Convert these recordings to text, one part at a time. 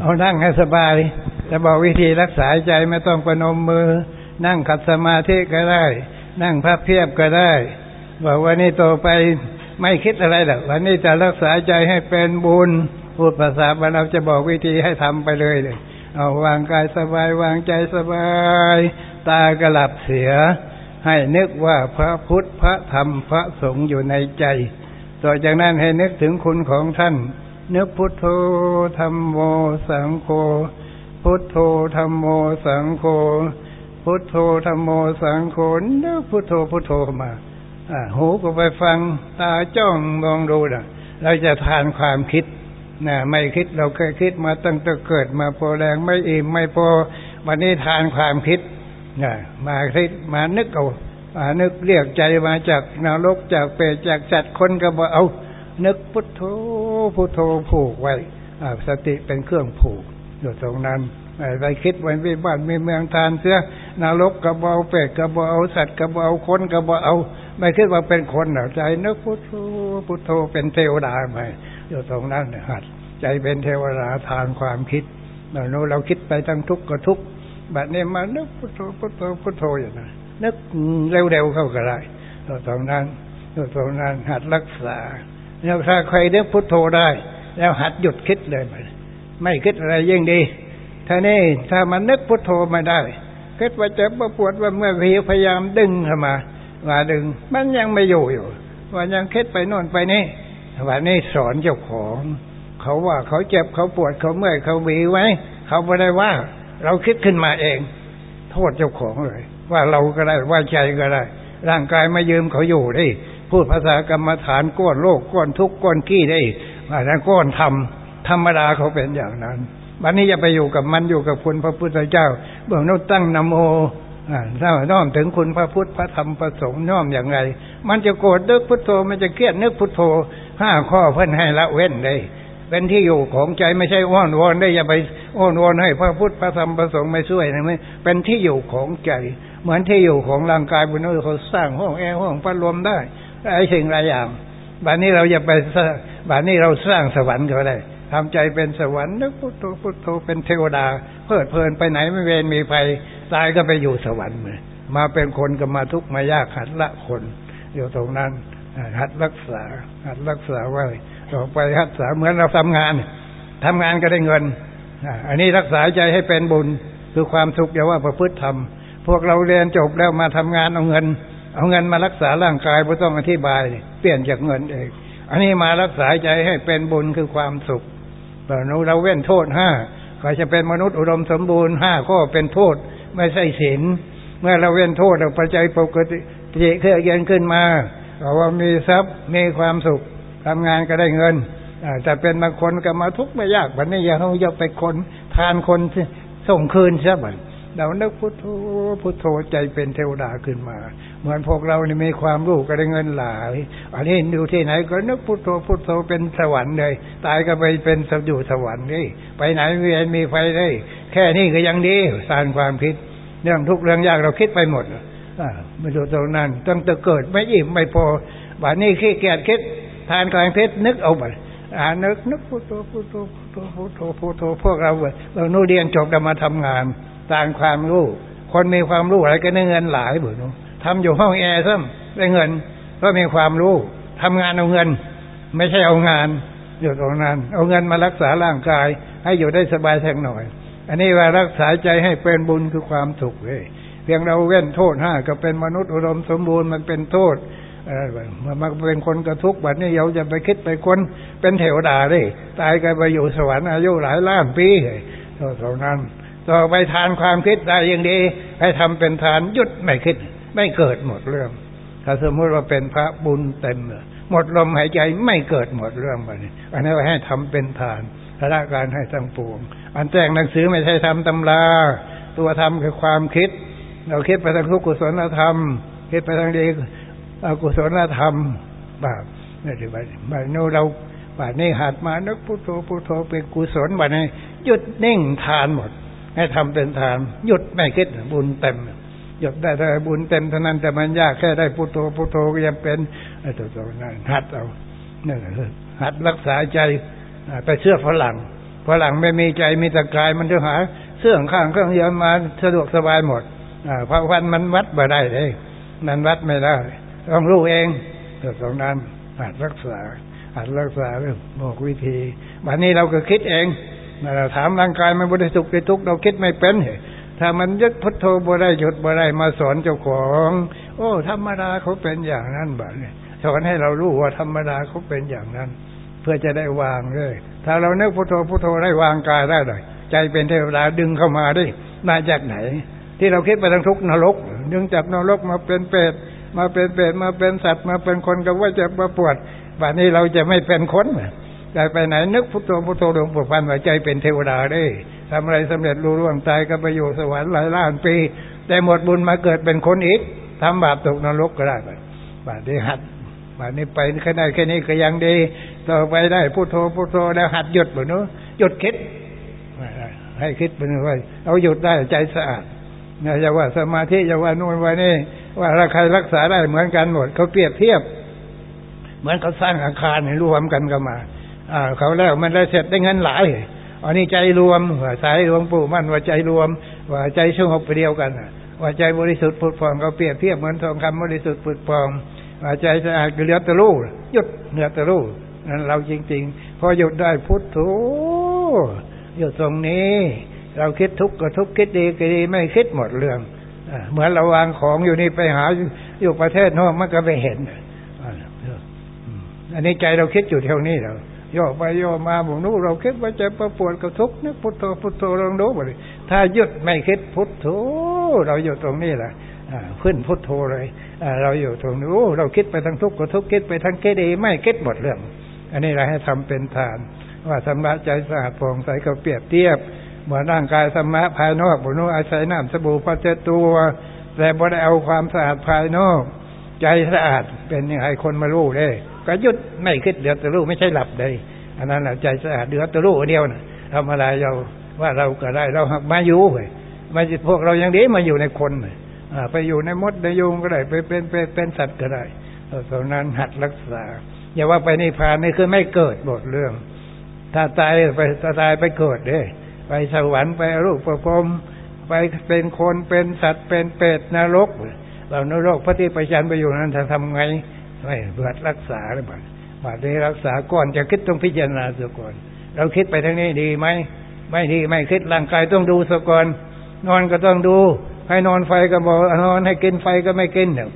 เอานั่งให้สบาย จะบอกวิธีรักษาใจไม่ต้องประนมมือ นั่งขัดสมาธิก็ได้ นั่งพับเพียบก็ได้ บอกว่านี่โตไปไม่คิดอะไรหรอกวันนี้จะรักษาใจให้เป็นบุญ พูดภาษาบาเราจะบอกวิธีให้ทำไปเลยเลย เอาวางกายสบายวางใจสบาย ตากระหลับเสีย ให้นึกว่าพระพุทธพระธรรมพระสงฆ์อยู่ในใจ ต่อจากนั้นให้นึกถึงคุณของท่าน นึกพุทโธธรรมโมสังโฆพุทโธธรรมโมสังโฆพุทโธธรรมโมสังโฆนึกพุทโธพุทโธมาอ่าหูก็ไปฟังตาจ้องมองดูนะเราจะทานความคิดนะไม่คิดเราเคยคิดมาตั้งแต่เกิดมาพอแรงไม่อิ่มไม่พอวันนี้ทานความคิดนะมาคิดมานึกเอามานึกเรียกใจมาจากนรกจากเปรตจากจัดคนก็บอกเอา นึกพุทโธพุทโธผูกไว้สติเป็นเครื่องผูกอยู่ตรงนั้นไปคิดไว้ไม่บ้านไม่เมืองทานเสียนรกกระเบาเป็ดกระเบาสัตว์กระเบาคนกระเบาไม่คิดว่าเป็นคนหรอกใจนึกพุทโธพุทโธเป็นเทวดาไปอยู่ตรงนั้นหัดใจเป็นเทวดาทานความคิดเราโน้เราคิดไปทั้งทุกข์ก็ทุกข์แบบนี้มานึกพุทโธพุทโธพุทโธอย่างนั้นนึกเร็วๆเข้าก็ได้อยู่ตรงนั้นอยู่ตรงนั้นหัดรักษา แล้วถ้าใครนึกพุทโธได้ แล้วหัดหยุดคิดเลยไม่คิดอะไรยิ่งดีท่านี้ถ้ามันนึกพุทโธไมาได้คิดว่าจะประปวดว่าเมื่อพยายามดึงเข้ามาว่าดึง มันยังไม่อยู่อยู่ ว่ายังคิดไปโน่นไปนี่วันนี้สอนเจ้าของ เขาว่าเขาเจ็บเขาปวดเขาเมื่อยเขาบีไว้ เขาไม่ได้ว่า เราคิดขึ้นมาเอง โทษเจ้าของเลย ว่าเราก็ได้ว่าใจก็ได้ ร่างกายมายืมเขาอยู่ได้ พูดภาษากรรมฐานก้อนโลกก้อนทุกก้อนขี้ได้ว่าแต่ก้อนทำธรรมดาเขาเป็นอย่างนั้นวันนี้จะไปอยู่กับมันอยู่กับคุณพระพุทธเจ้า เบื้องนู้นตั้งนโมถ้าน้อมถึงคุณพระพุทธพระธรรมพระสงฆ์น้อมอย่างไร มันจะโกรธนึกพุทโธมันจะเครียดนึกพุทโธห้าข้อเพื่อนให้ละเว้นได้เป็นที่อยู่ของใจไม่ใช่อ้อนวอนได้อย่าไปอ้อนวอนให้พระพุทธพระธรรมพระสงฆ์ไม่ช่วยนะไม่เป็นที่อยู่ของใจ เหมือนที่อยู่ของร่างกายบุญนู้นเขาสร้างห้องแอร์ห้องพัดลมได้ ไอ้สิ่งหลายอย่างบัดนี้เราจะไปบัดนี้เราสร้างสวรรค์ก็ได้ทำใจเป็นสวรรค์นึกพุทโธพุทโธเป็นเทวดา เพลิดเพลินไปไหนไม่เวรมีภัยตายก็ไปอยู่สวรรค์เลยมาเป็นคนก็มาทุกข์มายากหัดละคน อยู่ตรงนั้นหัดรักษาหัดรักษาไว้ต่อไปรักษาเหมือนเราทำงานทำงานก็ได้เงินอันนี้รักษาใจให้เป็นบุญคือความสุขอย่าว่าประพฤติธรรมพวกเราเรียนจบแล้วมาทำงานเอาเงิน เอาเงินมารักษาร่างกายไม่ต้องอธิบาย เปลี่ยนจากเงินเองอันนี้มารักษาใจให้เป็นบุญคือความสุขเราเราเว้นโทษห้าก็จะเป็นมนุษย์อุดมสมบูรณ์ห้าก็เป็นโทษไม่ใช่ศีลเมื่อเราเว้นโทษเราปัจจัยปกติเจเครื่อเย็นขึ้นมาเราว่ามีทรัพย์มีความสุขทำงานก็ได้เงินแต่เป็นบางคนก็มาทุกข์ไม่ยากวันนี้อย่าเขาจะไปคนทานคนส่งคืนใช่ไหม เรานึกพุทโธพุทโธใจเป็นเทวดาขึ้นมา เหมือนพวกเรานี่มีความรู้ก็ได้เงินหลาย อันนี้ดูที่ไหนก็นึกพุทโธพุทโธเป็นสวรรค์เลย ตายก็ไปเป็นสอยู่สวรรค์นี่ไปไหนมีเอ็นมีไฟได้ แค่นี้ก็ยังดีสร้านความคิด เรื่องทุกเรื่องยากเราคิดไปหมดอ่าไม่ดูตรงนั้นตั้งแต่เกิดไม่อิ่มไม่พอบัดนี้ขี้เกียจคิดทานกลางเพชรนึกเอาไปอ่านึกนึกพุทโธพุทโธพุทโธพุทโธพุทโธพวกเราเราโนเรียนจบเรามาทำงาน ต่างความรู้ คนมีความรู้อะไรก็ได้เงินหลายบุญทำอยู่ห้องแอร์ซ้ำได้เงินเพราะมีความรู้ทำงานเอาเงิน ไม่ใช่เอางานอยู่ตรงนั้น เอาเงินมารักษาร่างกาย ให้อยู่ได้สบายแทงหน่อย อันนี้ว่ารักษาใจให้เป็นบุญคือความสุขเลยเพียงเราเว้นโทษห้าก็เป็นมนุษย์อุดมสมบูรณ์มันเป็นโทษมันเป็นคนกระทุกบัดนี้เราจะไปคิดไปคนเป็นเทวดาเลยตายก็ไปอยู่สวรรค์อายุหลายล้านปีเท่านั้น ต่อไปทานความคิดได้ยังดี ให้ทำเป็นทานหยุดไม่คิด ไม่เกิดหมดเรื่อง ถ้าสมมติว่าเป็นพระบุญเต็มหมดลมหายใจไม่เกิดหมดเรื่องไปอันนี้ให้ทำเป็นทานพระการให้ทั้งปวง อันแจ้งหนังสือไม่ใช่ทำตำรา ตัวทำคือความคิด เราคิดไปทางทุกกุศลธรรม คิดไปทางดีอกุศลธรรมบาปนี่ถือว่าบาโนเราบานี้หัดมานึกพุทโธพุทโธเป็นกุศลบานี้หยุดนิ่งทานหมด ให้ทำเป็นทาน หยุดไม่คิดบุญเต็มหยุดได้แต่บุญเต็มเท่านั้นแต่มันยากแค่ได้พุทโธพุทโธก็ยังเป็นไอ้ตัวตัวนั้นหัดเอานี่หัดรักษาใจไปเชื่อฝรั่งพอหลังไม่มีใจมีแต่กายมันจะหาเสื่องข้างเครื่องยนต์มาสะดวกสบายหมดอ่าเพราะวันมันวัดมาได้เลยมันวัดไม่ได้ต้องรู้เองตรงนั้นหัดรักษาหัดรักษาเรื่องบอกวิธีวันนี้เราก็คิดเอง ถามร่างกายมันบริสุทธิ์ไปทุกเราคิดไม่เป็นเห่ถ้ามันยึดพุทโธบ่ได้หยุดบ่ได้มาสอนเจ้าของ โอ้ธรรมดาเขาเป็นอย่างนั้นแบบนี้สอนให้เรารู้ว่าธรรมดาเขาเป็นอย่างนั้น เพื่อจะได้วางเลย ถ้าเราเนึกพุทโธพุทโธได้วางกายได้เลยใจเป็นเทวดาดึงเข้ามาได้มาจากไหน ที่เราคิดไปทางทุกนรกดึงจากนรกมาเป็นเปรตมาเป็นเปรตมาเป็นสัตว์มาเป็นคนก็ว่าจะมาปวดบัดนี้เราจะไม่เป็นคน จไปไหนนึกพุทโธพุทโธหลวงปู่พันว่าใจเป็นเทวดาได้ทำอะไรสำเร็จรู้ร่วงตายก็ไปอยู่สวรรค์หลายล้านปีแต่หมดบุญมาเกิดเป็นคนอีกทำบาปตกนรกก็ได้บาดนี้หัดบาดนี้ไปแค่ไหนแค่นี้ก็ยังดีต่อไปได้พุทโธพุทโธแล้วหัดหยุดบ่เนาะหยุดคิดให้คิดเป็นไว้เอาหยุดได้ใจสะอาดนะอย่าว่าสมาธิอย่าว่านู่นว่านี่ว่าใครรักษาได้เหมือนกันหมดเขาเปรียบเทียบ เหมือนเขาสร้างอาคารให้รวมกันกันมา เขาแล้วมันได้เสร็จได้เงินหลายอันนี้ใจรวมว่าสายหลวงปู่มั่นว่าใจรวมว่าใจสงบไปเดียวกันว่าใจบริสุทธิ์ผุดฟองเขาเปรียบเทียบเหมือนทองคำบริสุทธิ์ผุดฟองว่าใจสะอาดเหลือตะลู่หยุดเหลือตะลู่นั่นเราจริง ๆ พอหยุดได้พุทโธหยุดตรงนี้ เราคิดทุกข์ก็ทุกข์คิดดีก็ดีไม่คิดหมดเรื่องเหมือนเราวางของอยู่นี่ไปหาอยู่ประเทศนอกมันก็ไปเห็นอันนี้ใจเราคิดอยู่เท่านี้เรา โยกไปโยกมาบอกนู้เราคิดว่าจะประปวดกระทุกนึกพุทโธพุทโธลองดูไปถ้าหยุดไม่คิดพุทโธเราอยู่ตรงนี้แหละขึ้นพุทโธเลยเราอยู่ตรงนี้เราคิดไปทั้งทุกข์ก็ทุกข์คิดไปทั้งเกดีไม่คิดหมดเรื่อง อันนี้เราให้ทำเป็นฐาน ว่าสมาใจสะอาดผ่องใสก็เปรียบเทียบเหมือนร่างกายสมาภายนอกบุญอาศัยน้ำสบู่พอเจตัว แต่บ่ได้เอาความสะอาดภายนอก ใจสะอาดเป็นยังไงคนมารู้ได้ ก็ยุดไม่คิดเดือดตะรู้ไม่ใช่หลับเลยอันนั้นแหละใจสะอาดเดือดตะรู้เดียวนะทำอะไรเราว่าเราก็ได้เราหักมาอยู่เลยมาพวกเรายังดีมาอยู่ในคนเลยไปอยู่ในมดในยุงก็ได้ไปเป็นเป็นเป็นสัตว์ก็ได้ตรงนั้นหัดรักษา อย่าว่าไปนิพพานนี่คือไม่เกิดบทเรื่อง ถ้าตายไปถ้าตายไปเกิดเด้ไปสวรรค์ไปรูปประพรมไปเป็นคนเป็นสัตว์เป็นเป็ดนรกเรานรกพระที่ประชันไปอยู่นั้นจะทำไง ไม่เบิดรักษาหรือเปล่าบาดนี้รักษาก่อนจะคิดต้องพิจารณาสก่อน เราคิดไปทางนี้ดีไหมไม่ดีไม่คิดร่างกายต้องดูสก่อนนอนก็ต้องดู ให้นอนไฟก็บอกนอนให้กินไฟก็ไม่กินเนี่ย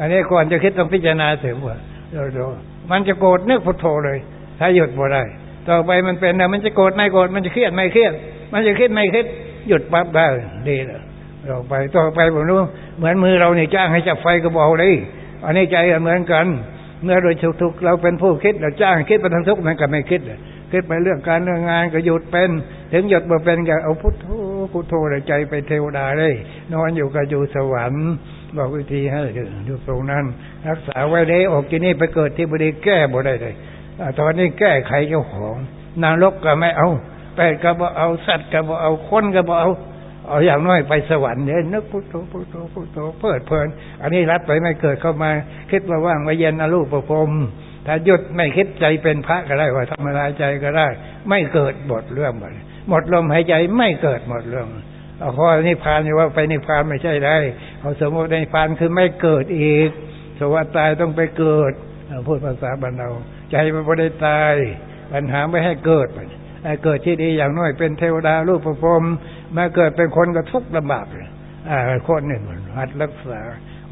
อันนี้ก่อนจะคิดต้องพิจารณาเสียว่าดูมันจะโกรธนึกพุทโธเลย ถ้าหยุดบ่ได้ต่อไปมันเป็นนะมันจะโกรธไม่โกรธมันจะเครียดไม่เครียด มันจะคิดไม่คิด หยุดปั๊บได้ดีเลยต่อไปต่อไปผมรู้เหมือนมือเราเนี่ยจ้างให้จับไฟก็บอกเลย อันนี้ใจเหมือนกัน เมื่อโดยทุกๆเราเป็นผู้คิดเราจ้างคิดไปทางทุกมันก็ไม่คิดคิดไปเรื่องการเรื่องงานก็หยุดเป็น ถึงหยุดมาเป็นก็เอาพุทโธพุทโธใจไปเทวดาเลย นอนอยู่ก็อยู่สวรรค์บอกวิธีให้อยู่ตรงนั้น รักษาไว้ได้ออกที่นี่ไปเกิดที่บริแก้บ่ได้เลยตอนนี้แก้ไขเจ้าของนรกก็ไม่เอาแปดก็บ่เอาสัตว์ก็บ่เอาคนก็บ่เอา เอาอย่างน้อยไปสวรรค์เนี่ยนึกพุทโธพุทโธพุทโธเพิดเพลิน อันนี้รัดไปไม่เกิดเข้ามา คิดว่าว่างมาเย็นอรูปประพรมถ้าหยุดไม่คิดใจเป็นพระก็ได้ว่าธรรมดาใจก็ได้ ไม่เกิดหมดเรื่องหมดหมดลมหายใจไม่เกิดหมดเรื่องเอาข้อนิพพานนี่ว่าไปนิพพานไม่ใช่ได้เขาสมมตินิพพานคือไม่เกิดอีกสวัสตายต้องไปเกิดพูดภาษาบรรเราใจมันไม่ได้ตาย ปัญหาไม่ให้เกิดไป เกิดที่ดีอย่างน้อยเป็นเทวดารูปประพรมมาเกิดเป็นคนก็ทุกข์ลำบากเลยคนหนึ่งหัดรักษา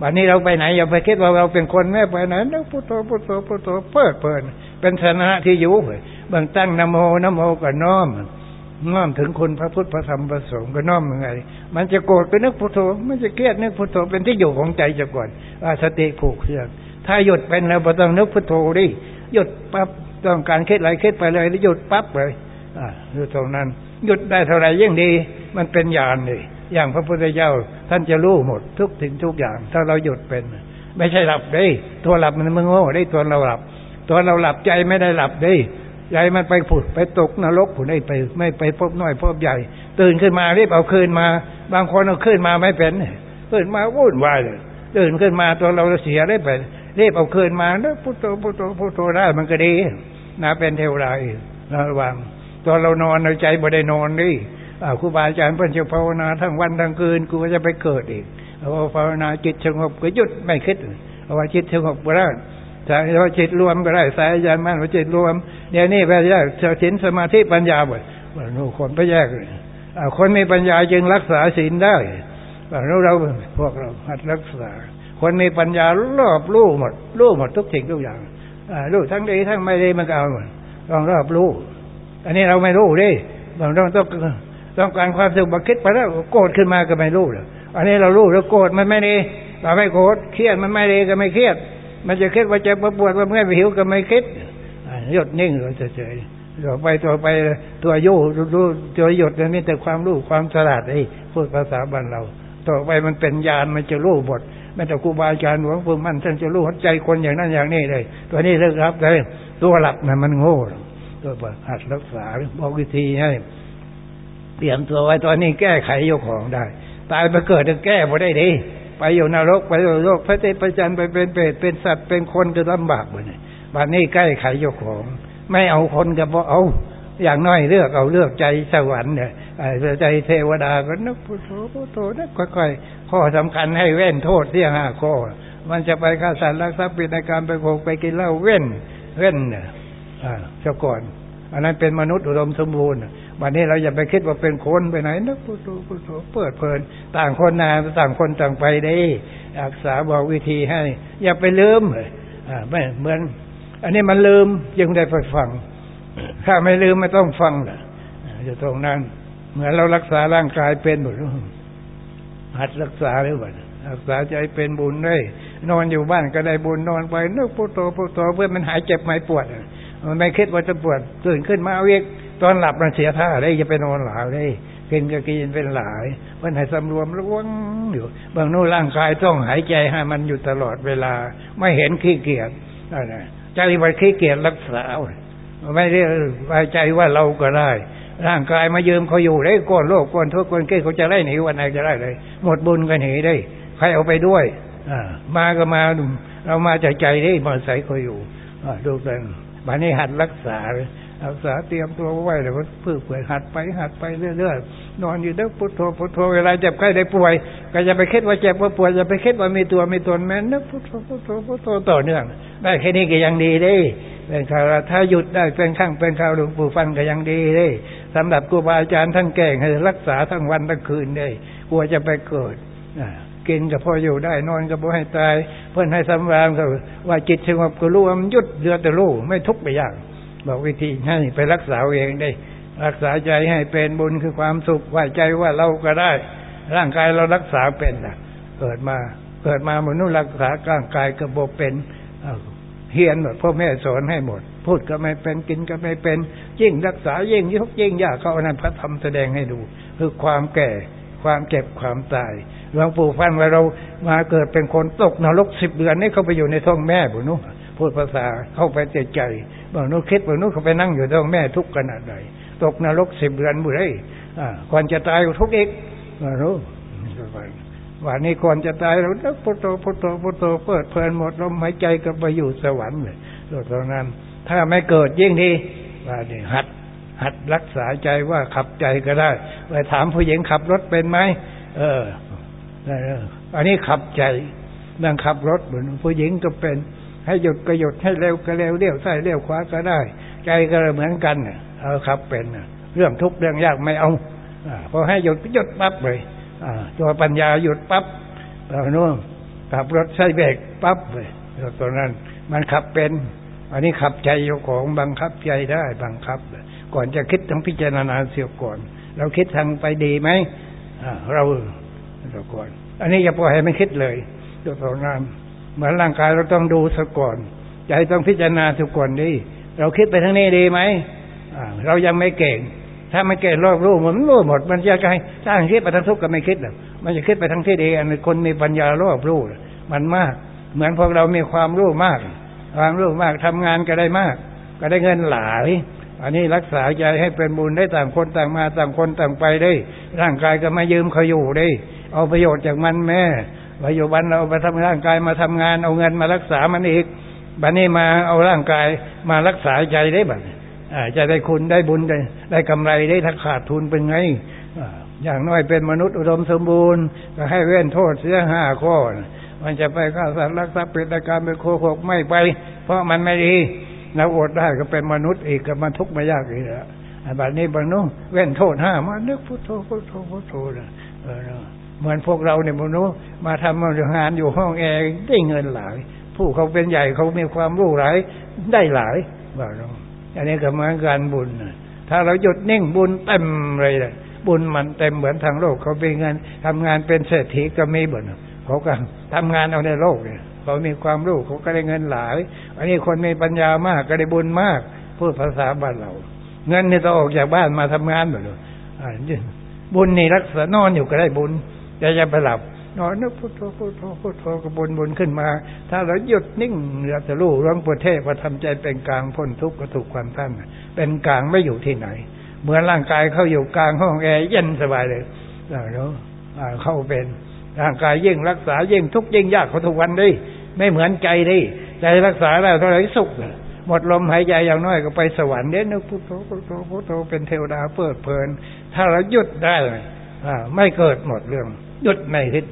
บัดนี้เราไปไหนอย่าไปคิดว่าเราเป็นคนแม่ไปไหนนึกพุทโธพุทโธพุทโธเปิดเปิดเป็นชนะที่อยู่เลยบางตั้งนโมนโมก็น้อมน้อมถึงคุณพระพุทธพระธรรมพระสงฆ์ก็น้อมยังไง มันจะโกรธก็นึกพุทโธมันจะเครียดนึกพุทโธเป็นที่อยู่ของใจจะก่อนว่าสติผูกเชือกถ้าหยุดเป็นแล้วต้องนึกพุทโธดิหยุดปั๊บต้องการคิดอะไรคิดไปเลยหยุดปั๊บเลย อ่าอยู่ตรงนั้น หยุดได้เท่าไหร่ยิ่งดี มันเป็นญาณเลยอย่างพระพุทธเจ้า ท่านจะรู้หมดทุกถึงทุกอย่าง ถ้าเราหยุดเป็น ไม่ใช่หลับได้ตัวหลับมันมึงโง่ได้ตัวเราหลับ ตัวเราหลับใจไม่ได้หลับได้ใจมันไปผุดไปตกนรกผุดได้ไปไม่ไปพบน้อยพบใหญ่ ตื่นขึ้นมารีบเอาคืนมา บางคนเอาคืนมาไม่เป็นตื่นมาวุ่นวายเลยตื่นขึ้นมาตัวเราเสียได้ไปรีบเอาคืนมาเนอะพุทโธพุทโธพุทโธได้มันก็ดีนะเป็นเทวดาอีกระวัง ตอนเรานอนเราใจบ่ได้นอนดิครูบาอาจารย์เพิ่นจะภาวนาทั้งวันทั้งคืนกูก็จะไปเกิดอีกเอาภาวนาจิตสงบก็หยุดไม่คิดเอาว่าจิตสงบก็ได้สายว่าจิตรวมก็ได้สายอาจารย์มั่นว่าจิตรวมเดี๋ยวนี้ไปแยกศีลสมาธิปัญญาบ่ว่าโน่คนไปแยกคนมีปัญญาจึงรักษาศีลได้เราเราพวกเราหัดรักษา คนมีปัญญารอบรู้หมดรู้หมดทุกสิ่งทุกอย่างรู้ทั้งดีทั้งไม่ดีมันก็เอาหมดต้องรอบรู้ อันนี้เราไม่รู้ดิเราต้องต้องต้องการความสุขบัคิดไปแล้วโกรธขึ้นมาก็ไม่รู้เลยอันนี้เรารู้แล้วโกรธมันไม่ดีเราไม่โกรธเครียดมันไม่ดีก็ไม่เครียด มันจะคิดว่าจ็บปวดว่าเมื่อยหิวก็ไม่คิดหยดนิ่งเราเฉยๆต่อไปต่อไปตัวโยรู้ตัวหยดนี่แต่ความรู้ความฉลาดไอ้พูดภาษาบ้านเรา ต่อไปมันเป็นญาณมันจะรู้บทแม้แต่ครูบาอาจารย์หลวงปู่มั่นท่านจะรู้หัวใจคนอย่างนั้นอย่างนี้เลย ตัวนี้เลิกรับเลยตัวหลับนะมันโง่ ตัวหัดรักษาบอกวิธีให้ เตรียมตัวไว้ตอนนี้แก้ไขโยของได้ ตายไปเกิดจะแก้บ่ได้ดีไปอยู่นรกไปอยู่โลกพระเทพจันไปเป็นเปรตเป็นสัตว์เป็นคนจะลำบากเลยบัดนี้แก้ไขโยของ ไม่เอาคนกับเอา อย่างน้อยเลือกเอาเลือกใจสวรรค์เนี่ยใจเทวดาก็นึกพุทโธพุทโธนึกค่อยๆข้อสำคัญให้เว้นโทษที่ห้าข้อ มันจะไปฆ่าสัตว์รักทรัพย์ปิดในการไปโกงไปกินเหล้าเว้นเว้นเนี่ย เจ้าก่อน อันนั้นเป็นมนุษย์อุดมสมบูรณ์วันนี้เราอย่าไปคิดว่าเป็นคนไปไหนนะพุทโธพุทโธเปิดเพลิน ต่างคนนาต่างคนต่างไปได้รักษาบอกวิธีให้ อย่าไปลืมอ่าไม่เหมือน อันนี้มันลืมยังได้ไปฟัง ถ้าไม่ลืมไม่ต้องฟังล่ะจะตรงนั้น เหมือนเรารักษาร่างกายเป็นหมดหัดรักษาหรือเปล่ารักษาใจเป็นบุญได้ นอนอยู่บ้านก็ได้บุญนอนไปนึกพุทโธพุทโธเพื่อมันหายเจ็บไม่ปวด มันไม่คิดว่าจะปวดตื่นขึ้นมาเอาเอกตอนหลับมันเสียท่าได้จะไปนอนหลาได้กินก็กินเป็นหลายมันให้สำรวมระวังอยู่ บางโน่นร่างกายต้องหายใจให้มันอยู่ตลอดเวลา ไม่เห็นขี้เกียจใจมันขี้เกียจรักษาไม่ได้ไว้ใจว่าเราก็ได้ ร่างกายมายืมเขาอยู่ได้ก้อนโลกก้อนทุกคนเก้เขาจะไล่หนีวันไหนจะได้เลย หมดบุญกันหนีได้ ใครเอาไปด้วยอ่ามาก็มาเรามาจากใจได้มาใส่เขาอยู่ดูกัน บัดนี้หัดรักษารักษาเตรียมตัวไว้เลยว่าเพื่อเผื่อหัดไปหัดไปเรื่อยๆนอนอยู่เด้อพุทโธพุทโธเวลาเจ็บไข้ได้ป่วย ก็จะไปคิดว่าเจ็บว่าป่วยจะไปคิดว่ามีตัวมีตนแม้นึกพุทโธพุทโธพุทโธต่อเนื่องได้แค่นี้ก็ยังดีได้เป็นข่าวถ้าหยุดได้เป็นข้างเป็นข่าวหลวงปู่ฟังก็ยังดีได้สำหรับครูบาอาจารย์ท่านแก่งให้รักษาทั้งวันทั้งคืนได้กลัวจะไปเกิด กินก็พออยู่ได้นอนก็พอให้ตาย เพื่อนให้สำราญก็ว่าจิตสงบก็รู้ว่ามันยุดเดือดแต่รู้ไม่ทุกข์ไปอย่างบอกวิธีให้ไปรักษาเองได้ รักษาใจให้เป็นบุญคือความสุขว่าใจว่าเราก็ได้ ร่างกายเรารักษาเป็นนะเกิดมาเกิดมามนุษย์รักษาร่างกายกระบบเป็นเฮียนหมดพ่อแม่สอนให้หมด พูดก็ไม่เป็นกินก็ไม่เป็นยิ่งรักษายิ่งยุกยิ่งยากเขาอนั้นพระธรรมแสดงให้ดู คือความแก่ความเจ็บความตาย หลวงปู่ฟันว่าเรามาเกิดเป็นคนตกนรกสิบเดือนนี่เขาไปอยู่ในท้องแม่บุนุพูดภาษาเข้าไปใจใจบางนู้คิดบางนู้เขาไปนั่งอยู่ท้องแม่ทุกขนาดไหนตกนรกสิบเดือนบุไรก่อนจะตายทุกเอกรู้วันนี้ก่อนจะตายเราพุทโธพุทโธพุทโธเปิดเพลินหมดลมหายใจก็ไปอยู่สวรรค์เลยตรงนั้น ถ้าไม่เกิดยิ่งที่ว่านี่หัดหัดรักษาใจว่าขับใจก็ได้ไปถามผู้หญิงขับรถเป็นไหมเออ อันนี้ขับใจนั่งขับรถเหมือนผู้หญิงก็เป็น ให้หยุดก็หยุดให้เร็วก็เร็วเลี้ยวซ้ายเลี้ยวขวาก็ได้ ใจก็เหมือนกันเออขับเป็นเรื่องทุกข์เรื่องยากไม่เอาพอให้หยุดก็หยุดปั๊บเลยตัวปัญญาหยุดปั๊บเราโน้นขับรถใช้เบรกปั๊บเลยตัวนั้น มันขับเป็น อันนี้ขับใจของบังคับใจได้บังคับ ก่อนจะคิดต้องพิจารณาเสียก่อน เราคิดทางไปดีไหมเรา เราก่อนอันนี้อย่าปล่อยให้มันคิดเลยตัวตรงนั้นเหมือนร่างกายเราต้องดูซะก่อนใจต้องพิจารณาทุกก่อนดีเราคิดไปทางนี้ดีไหมเรายังไม่เก่ง ถ้ามันเก่งรอบรู้มันรู้หมด มันจะให้สร้างคิดไปทางทุกข์ก็ไม่คิดหรอกมันจะคิดไปทางที่ดี อันคนมีปัญญารอบรู้มันมาก เหมือนพวกเรามีความรู้มาก ความรู้มากทำงานก็ได้มาก ก็ได้เงินหลายอันนี้รักษาใจให้เป็นบุญได้ต่างคนต่างมาต่างคนต่างไปได้ ร่างกายก็มายืมเขาอยู่ได้ เอาประโยชน์จากมันแม่ปัจจุบันเราไปทำร่างกายมาทำงานเอาเงินมารักษามันอีกบัดนี้มาเอาร่างกายมารักษาใจได้บัดจะได้คุณได้บุญได้ได้กำไรได้ถ้าขาดทุนเป็นไงอย่างน้อยเป็นมนุษย์อุดมสมบูรณ์ก็ให้เว้นโทษเสียห้าข้อ มันจะไปฆ่าสัตว์รักทรัพย์เป็นการเป็นโคหกไม่ไป เพราะมันไม่ดีเราอดได้ก็เป็นมนุษย์อีกก็มาทุกข์มายากอีกแล้วบัดนี้บางนู้เว้นโทษห้ามานึกพุทโธพุทโธพุทโธนะเเหมือนพวกเราเนี่ยมนุษย์มาทำงานอยู่ห้องแอร์ได้เงินหลาย ผู้เขาเป็นใหญ่เขามีความรู้หลายได้หลายบ่าเราอันนี้ก็เหมือนการบุญถ้าเราหยุดนิ่งบุญเต็มเลยเลยบุญมันเต็มเหมือนทางโลกเขาเป็นเงินทำงานเป็นเศรษฐีก็มีบุญเขาก็ทำงานเอาในโลกเนี่ยเขามีความรู้เขาก็ได้เงินหลาย อันนี้คนมีปัญญามากก็ได้บุญมาก พูดภาษาบ้านเรา เงินนี่ต้องออกจากบ้านมาทำงานหมดเลยบุญนี่รักษานอนอยู่ก็ได้บุญ จะจะไปหลับนอนนึกพุทโธพุทโธพุทโธก็บุญบุญขึ้นมา ถ้าเราหยุดนิ่งเราจะรู้ร้องประเทศว่าทำใจเป็นกลางพ้นทุกข์ก็ถูกความท่านเป็นกลางไม่อยู่ที่ไหน เหมือนร่างกายเข้าอยู่กลางห้องแอร์เย็นสบายเลยแล้วเข้าเป็นร่างกายยิ่งรักษายิ่งทุกยิ่งยากเขาทุกวันดิไม่เหมือนใจดิใจรักษาแล้วเท่าไรสุขหมดลมหายใจอย่างน้อยก็ไปสวรรค์เด้นึกพุทโธพุทโธพุทโธเป็นเทวดาเปิดเพลิน ถ้าเราหยุดได้ไม่เกิดหมดเรื่อง หยุดในทิศ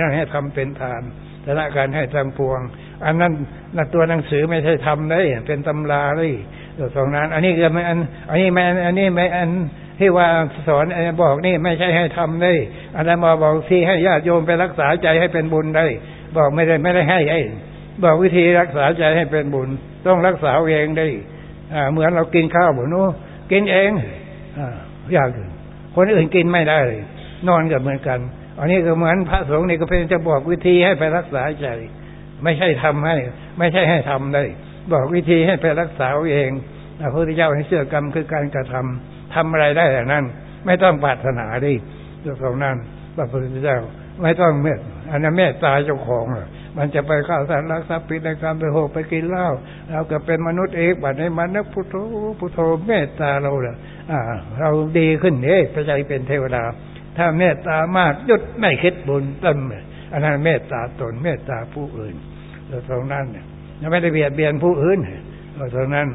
นั่นให้ทำเป็นทานแต่ละการให้ทางพวง อันนั้นนตัวหนังสือไม่ใช่ทำได้เป็นตำราเลยตรงนั้น อันนี้คือไม่อัน อันนี้ไม่อันนี้ไม่อันที่ว่าสอนบอกนี่ไม่ใช่ให้ทำได้อันนั้นมาบอกที่ให้ญาติโยมไปรักษาใจให้เป็นบุญได้ บอกไม่ได้ไม่ได้ให้ไอ้บอกวิธีรักษาใจให้เป็นบุญ ต้องรักษาเองได้อ่าเหมือนเรากินข้าวบุญนู้กินเองอ่าอยากคนอื่นกินไม่ได้นอนก็เหมือนกัน อันนี้ก็เหมือนพระสงฆ์นี่ก็เป็นจะบอกวิธีให้ไปรักษาใจ ไม่ใช่ทำให้ ไม่ใช่ให้ทำได้ บอกวิธีให้ไปรักษาเองพระพุทธเจ้าให้เชื่อกรรมคือการกระทำทำอะไรได้อย่นั้น ไม่ต้องปรารถนาดิจากตรงนั้นพระพุทธเจ้าไม่ต้องเมตอันนั้นเมตตาเจ้าของมันจะไปข้าวสารรักทรัพย์ปิดในการไปโหไปกินเหล้าเราก็เป็นมนุษย์เอกบัดนี้มันนึกพุทโธพุทโธเมตตาเราเลยอ่า เราดีขึ้นเอ๊ะพระใจเป็นเทวดา ถ้าเมตตามากยุดไม่คิดบุญต้นอันนั้นเมตตาตนเมตตาผู้อื่นเราตรงนั้นเนี่ยไม่ได้เบียดเบียนผู้อื่นเราตรงนั้น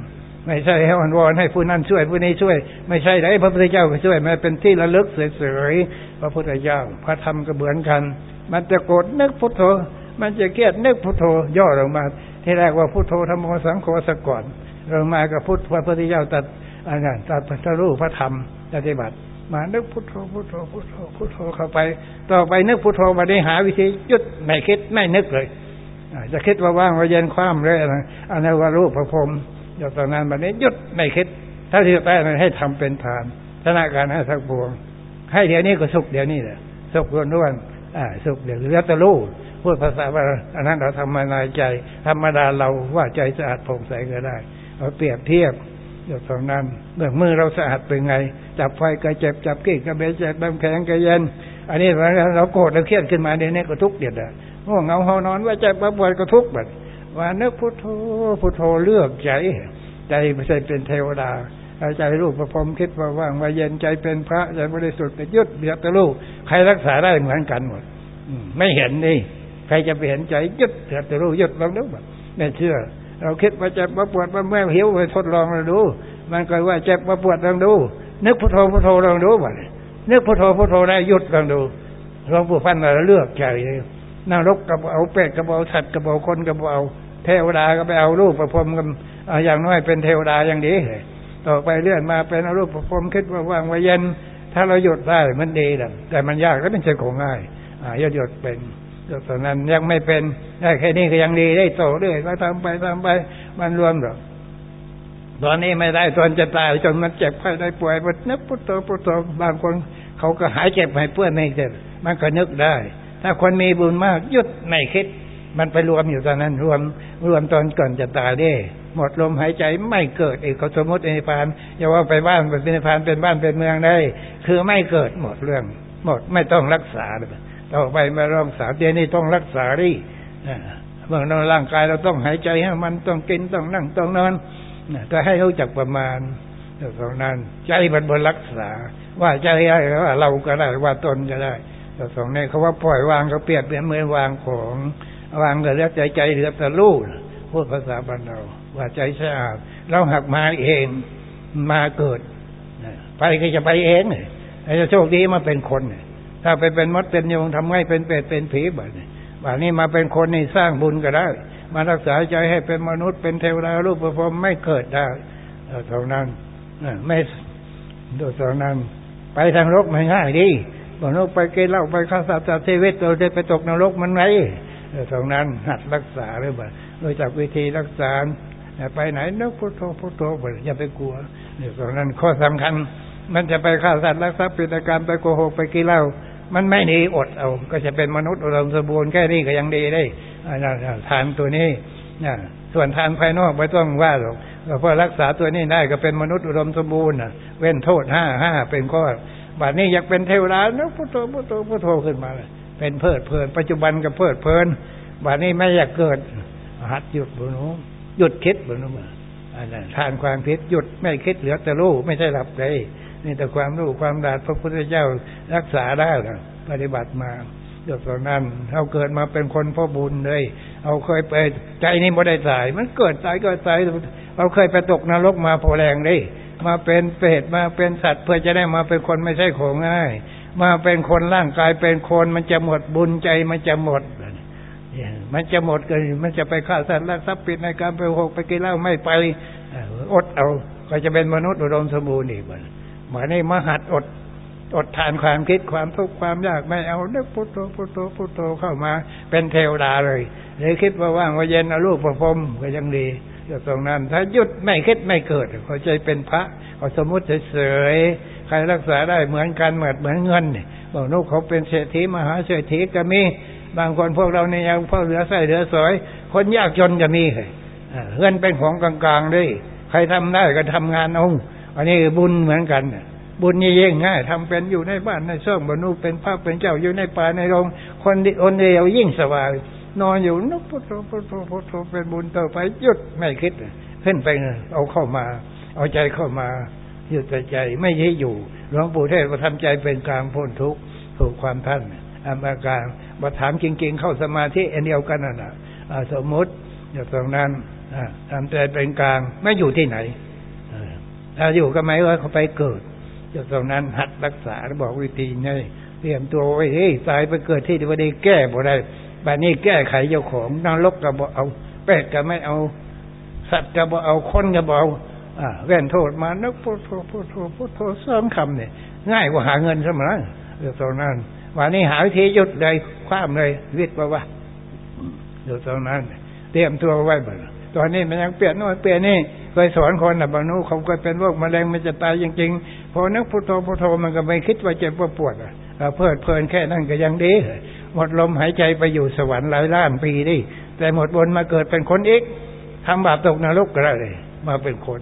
ไม่ใช่ให้อนวอนให้ผู้นั้นช่วยผู้นี้ช่วย ไม่ใช่ได้พระพุทธเจ้าก็ช่วยมาเป็นที่ระลึกเสยๆพระพุทธเจ้าพระธรรมก็เหมือนกัน มันจะโกรธนึกพุทโธ มันจะเกลียดนึกพุทโธย่อลงมา ที่แรกว่าพุทโธธรรมโมสังโฆสก่อนเรามากับพุทธพระพุทธเจ้าตัดอันนั้นตัดพระรูปพระธรรมปฏิบัติ มานึกพุทโธพุทโธพุทโธพุทโธเข้าไป ต่อไปนึกพุทโธมาได้หาวิธียุดไม่คิดไม่นึกเลยจะคิดว่าว่างว่าเย็นคว่ำเลยนะอันนั้นว่ารูปพระพรมอย่างตอนนั้นมานี้ยุดไม่คิดถ้าที่แป้ให้ทำเป็นทานธนาการให้สักพวง ให้เดี๋ยวนี้ก็สุขเดี๋ยวนี้แหละสุขล้วนล้วนอ่าสุขเดี๋ยวเรียกตะลู่พูดภาษาว่าอันนั้นเราทำมานาใจ ธรรมดาเราว่าใจสะอาดผ่องใสก็ได้เราเปรียบเทียบ อยู่ตรงนั้นเมื่อมือเราสะอาดเป็นไง จับไฟก็เจ็บจับกิ้งก็เบสจ็บน้ำแข็งก็เย็น อันนี้เราโกรธเราเครียดขึ้นมาเนี่ยก็ทุกข์เดียดอะง่วงเงาหอนอนว่าใจปวดก็ทุกข์แบบว่านึกพุทโธพุทโธเลือกใจใจไม่ใช่เป็นเทวดาใจลูกประพรมคิดว่าว่างว่าเย็นใจเป็นพระใจบริสุทธิ์แต่ยุดเบียดตะลูกใครรักษาได้เหมือนกันหมดไม่เห็นนี่ใครจะไปเห็นใจยุดเบียดตะลูกยุดลองนึกแบบไม่เชื่อ เราคิดว่าเจ็บว่าปวดว่าเมื่อยหิวไปทดลองเราดู มันก็ว่าเจ็บว่าปวดลองดู นึกพุทโธพุทโธลองดูบ่นึกพุทโธพุทโธได้หยุดลองดูลวงปู่ฟันเราเลือกใจนั่งรกกับเอาเป็ดกับเอาสัตว์กับเอาคนกับเอาเทวดาก็ไปเอารูปประพรมกันอย่างน้อยเป็นเทวดาอย่างดีต่อไปเลื่อนมาเป็นรูปประพรมคิดว่าว่างไว่าเย็น ถ้าเราหยุดได้มันดีแต่มันยากก็เป็นใจของง่ายอ่าหยุดหยุดเป็น ตอนนั้นยังไม่เป็นได้แค่นี้ก็ยังดีได้โตเรื่อยไปทำไปทำไป มันรวมหรอกตอนนี้ไม่ได้ตอนจะตายจนมันเจ็บไข้ได้ป่วยมันนึกพุทโธพุทโธบางคนเขาก็หายเจ็บหายป่วยไม่เจ็บมันก็นึกได้ ถ้าคนมีบุญมากยุดไม่คิด มันไปรวมอยู่ตอนนั้นรวม รวมตอนก่อนจะตายได้หมดลมหายใจไม่เกิดอีกเขาสมมติในพานอย่าว่าไปบ้านเป็นพานเป็นบ้านเป็นเมืองได้ คือไม่เกิดหมดเรื่อง หมดไม่ต้องรักษาเลย ต่อไปมารักษาเดี๋ยวนี้ต้องรักษาดิเมื่อนอนร่างกายเราต้องหายใจให้มันต้องกินต้องนั่งต้องนอนก็ให้รู้จักประมาณตรงนั้นใจมันบนรักษา ว่าใจได้ว่าเราก็ได้ว่าตนก็ได้แต่สองนี้เขาว่าปล่อยวางเขาเปรียบเป็นเหมือนวางของวางก็เรียกใจใจเรียกแต่รู้พูดภาษาบ้านเรา ว่าใจสะอาดเราหักมาเองมาเกิดไปก็จะไปเองไอ้โชคดีมาเป็นคน ถ้าไปเป็นมดเป็นยงทำไงเป็นเป็ดเป็นผีแบบนี้แบบนี้มาเป็นคนนี่สร้างบุญก็ได้ มารักษาใจให้เป็นมนุษย์เป็นเทวดารูปประพรมไม่เกิดได้เท่านั้นไม่ดูตรงนั้น ไปทางโลกไม่ง่ายดีบนโลกไปกินเหล้าไปฆ่าสัตว์ตัดชีวิตเราจะไปตกนรกมันไงตรงนั้นหัดรักษาหรือเปล่าโดยจากวิธีรักษาไปไหนนึกพุทโธพุทโธไปอย่าไปกลัวเนี่ยตรงนั้นข้อสำคัญ มันจะไปฆ่าสัตว์รักทรัพย์ปิดการไปโกหกไปกินเหล้า มันไม่หนีอดเอา ก็จะเป็นมนุษย์อุดมสมบูรณ์แค่นี้ก็ยังดีได้ทานตัวนี้นะส่วนทานภายนอกไม่ต้องว่าหรอกเพราะรักษาตัวนี้ได้ก็เป็นมนุษย์อุดมสมบูรณ์เว้นโทษห้าห้าเป็นข้อบัดนี้อยากเป็นเทวดานะพุทโธพุทโธพุทโธขึ้นมาเลยเป็นเพลิดเพลิน ปัจจุบันกับเพลิดเพลินบัดนี้ไม่อยากเกิดหัดหยุดบุญหยุดคิดบุญมาอันนั้นทานความคิดหยุดไม่คิดเหลือแต่รู้ไม่ใช่หลับเลย นี่แต่ความรู้ความดาดพระพุทธเจ้ารักษาได้นะปฏิบัติมาเดี๋ยวตอนนั้นเราเกิดมาเป็นคนพ่อบุญเลย เอาเคยไปใจนี่ไม่ได้ตาย มันเกิดตายก็ตายเราเคยไปตกนรกมาพอแรงเลยมาเป็นเปรตมาเป็นสัตว์เพื่อจะได้มาเป็นคนไม่ใช่ของง่าย มาเป็นคนร่างกายเป็นคนมันจะหมดบุญใจมันจะหมดมันจะหมดกันมันจะไปฆ่าสัตว์ลักทรัพย์ปิดในการไปหกไปกินเหล้าไม่ไปอดเอาก็จะเป็นมนุษย์อุดมสมบูรณ์อีกมั นหมายนี้มหัดอด อดทานความคิดความทุกข์ความยากไม่เอาเนึกพุทโธพุทโธพุทโธเข้ามา เป็นเทวดาเลยเลยคิดว่าว่างว่าเย็นเอาลูกประพรมก็ยังดีอยู่ตรงนั้น ถ้าหยุดไม่คิดไม่เกิดเขาใจเป็นพระเขาสมมติเฉยๆใครรักษาได้เหมือนกันเหมือนเหมือนเงินบอกนุกเขาเป็นเศรษฐีมหาเศรษฐีก็มีบางคนพวกเราเนี่ยยังพ่อเหลือใส่เหลือสวยคนยากจนจะมีเลยเงินเป็นของกลางๆด้วยใครทำได้ก็ทำงานเอา อันนี้บุญเหมือนกันบุญนี่เย่งง่ายทำเป็นอยู่ในบ้านในช่องบรรนุเป็นพระเป็นเจ้าอยู่ในป่าในโรงคนดีคนเดียวยิ่งสบายนอนอยู่นุพุทโธพุทโธพุทโธเป็นบุญต่อไปหยุดไม่คิดขึ้นไปเอาเข้ามา เอาใจเข้ามาหยุดใจไม่ใช่อยู่หลวงปู่เทศว่าทำใจเป็นกลางพ้นทุกข์ถูกความท่านอามาการมาถามจริง ๆ เข้าสมาธิเอ็นเดียวกันน่ะสมมติอยู่ตรงนั้นทำใจเป็นกลางไม่อยู่ที่ไหน ถ้าอยู่ก็หมว่าเขาไปเกิดอยู่ตรงนั้นหัดรักษาบอกวิธีนี่เตรียมตัวไว้เฮ้ยตายไปเกิดที่ดีวันนี้แก้บ่ได้บัดนี้แก้ไขเจ้าของนรกก็บ่เอาแปดก็ไม่เอา สัตว์ก็บ่เอาคนก็บ่เอาอ่าแว่นโทษมานักพุทโธพุทโธพุทโธเสริมคำเนี่ยง่ายกว่าหาเงินสมอเรื่องตรงนั้นวันนี้หาวิธีหยุดเลยคว้ามเลยวิทย์ว่าว่าเดี๋ยวตรงนั้น เตรียมตัวไว้บ่ตอนนี้มันยังเปลี่ยนโน่นเปลี่ยนนี่ เคยสอนคนนะบางนู้เขาเคยเป็นโรคมะเร็งมันจะตายจริงๆพอนักพุทโธพุทโธมันก็ไม่คิดว่าเจ็บว่าปวดอะเพลิดเพลินแค่นั้นก็ยังดีหมดลมหายใจไปอยู่สวรรค์หลายล้านปีดิแต่หมดบนมาเกิดเป็นคนอีกทำบาปตกนรกก็ได้เลยมาเป็นคน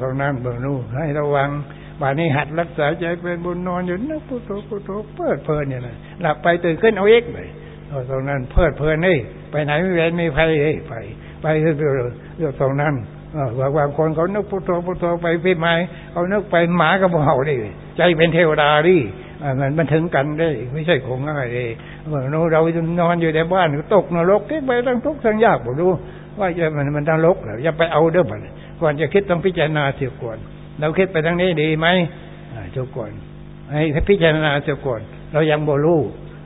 ตรงนั้นบื้องนู้ให้ระวังบานี้หัดรักษาใจเป็นบุญนอนอยู่นักพุทโธพุทโธเพลิดเพลินอย่างนั้นหลับไปตื่นขึ้นเอาเอกเลยตรงนั้นเพลิดเพลินนี่ไปไหนไม่เว้นไม่ไปไปไปเรื่องตรงนั้น บาบางคนเขานึกพุทโธพุทโธไปพี่ไม้เขานึกไปหมากับเห่าดิใจเป็นเทวดาดิมันมันถึงกันได้ ไม่ใช่ของง่ายเลยเมื่อเรานอนอยู่ในบ้านตกนรกคิดไปทั้งทุกข์ทั้งยากผมรู้ว่าจะมันมันนรกเหรออย่าไปเอาเด้อมันก่อนจะคิดต้องพิจารณาเสียก่อนเราคิดไปทางนี้ดีไหมทุกคนให้พิจารณาเสียก่อนเรายังโบลู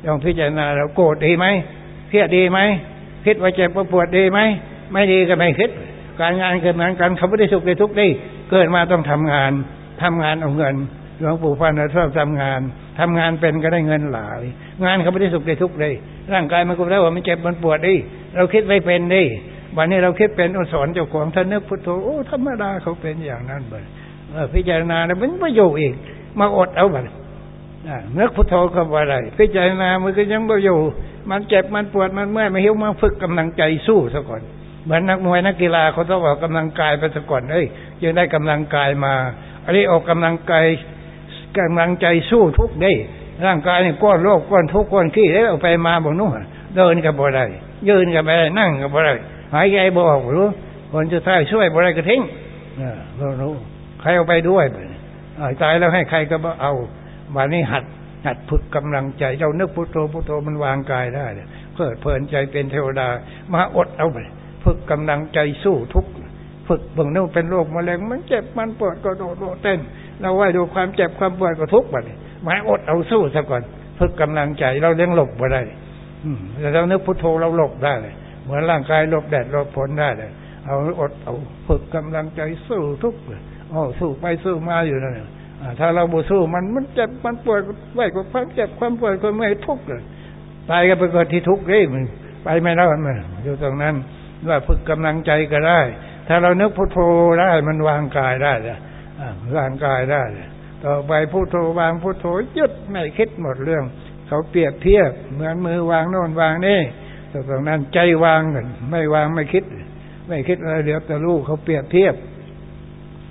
ยังพิจารณาเราโกรธดีไหมเครียดดีไหมคิดว่าเจ็บปวดดีไหมไม่ดีก็ไม่คิด การงานเกิดเหมือนกันเขาไม่ได้สุขได้ทุกข์ได้ เกิดมาต้องทำงานทำงานเอาเงินหลวงปู่ฟันชอบทำงานทำงานเป็นก็ได้เงินหลาย งานเขาไม่ได้สุขได้ทุกข์เลยร่างกายมันก็ได้ว่ามันเจ็บมันปวดดิเราคิดไม่เป็นดิวันนี้เราคิดเป็นอสอนเจ้าของท่านนึกพุทโธโอ้ธรรมดาเขาเป็นอย่างนั้นเลยพิจารณาแล้วมันไม่อยู่อีกมาอดเอาบัดนึกพุทโธก็ว่าอะไร พิจารณามันก็ยังไม่อยู่มันเจ็บมันปวดมันเมื่อยไม่หิวมาฝึกกำลังใจสู้ซะก่อน เหมือนนักมวยนักกีฬาเขาต้องออกกำลังกายไปซะก่อนเอ้ยยังได้กำลังกายมา อันนี้ออกกำลังกายกำลังใจสู้ทุกได้ ร่างกายนี่ก้อนโรคก้อนทุกข์ก้อนขี้แล้วไปมาบอกนู่นเดินกับบ่ได้ยืนกับบ่ได้นั่งกับบ่ได้หายใจบ่ออกรู้คนจะท้ายช่วยบ่ได้ก็ทิ้งเรารู้ใครเอาไปด้วยตายแล้วให้ใครก็เอาวันนี้หัดหัดฝึกกำลังใจเรานึกพุทโธพุทโธมันวางกายได้เพลิดเพลินใจเป็นเทวดามาอดเอาไป ฝึกกำลังใจสู้ทุกฝึกเบิ่งนู่นเป็นโรคมะเร็งมันเจ็บมันปวดก็โดดโดดเต้น เราไหวดูความเจ็บความปวดก็ทุกข์บัดนี้มาอดเอาสู้ซะก่อน ฝึกกำลังใจเราเลี้ยงหลบมาได้แต่เราเนึกพุทโธเราหลบได้เลยเหมือนร่างกายหลบแดดหลบฝนได้เลยเอาอดเอาฝึกกำลังใจสู้ทุกข์อ๋อสู้ไปสู้มาอยู่นั่นถ้าเราบูสู้มันมันเจ็บมันปวดไหวกับความเจ็บความปวดความเมื่อยทุกข์เลยตายก็ไปเกิดที่ทุกข์เองไปไม่ได้มันอยู่ตรงนั้น ว่าฝึกกำลังใจก็ได้ ถ้าเรานึกพุทโธได้มันวางกายได้เลยวางกายได้ต่อไปพุทโธวางพุทโธยึดไม่คิดหมดเรื่อง เขาเปรียบเทียบ เหมือนมือวางโน่นวางนี่ตรงนั้นใจวางกันไม่วางไม่คิด ไม่คิดอะไรเดี๋ยวแต่ลูกเขาเปรียบเทียบ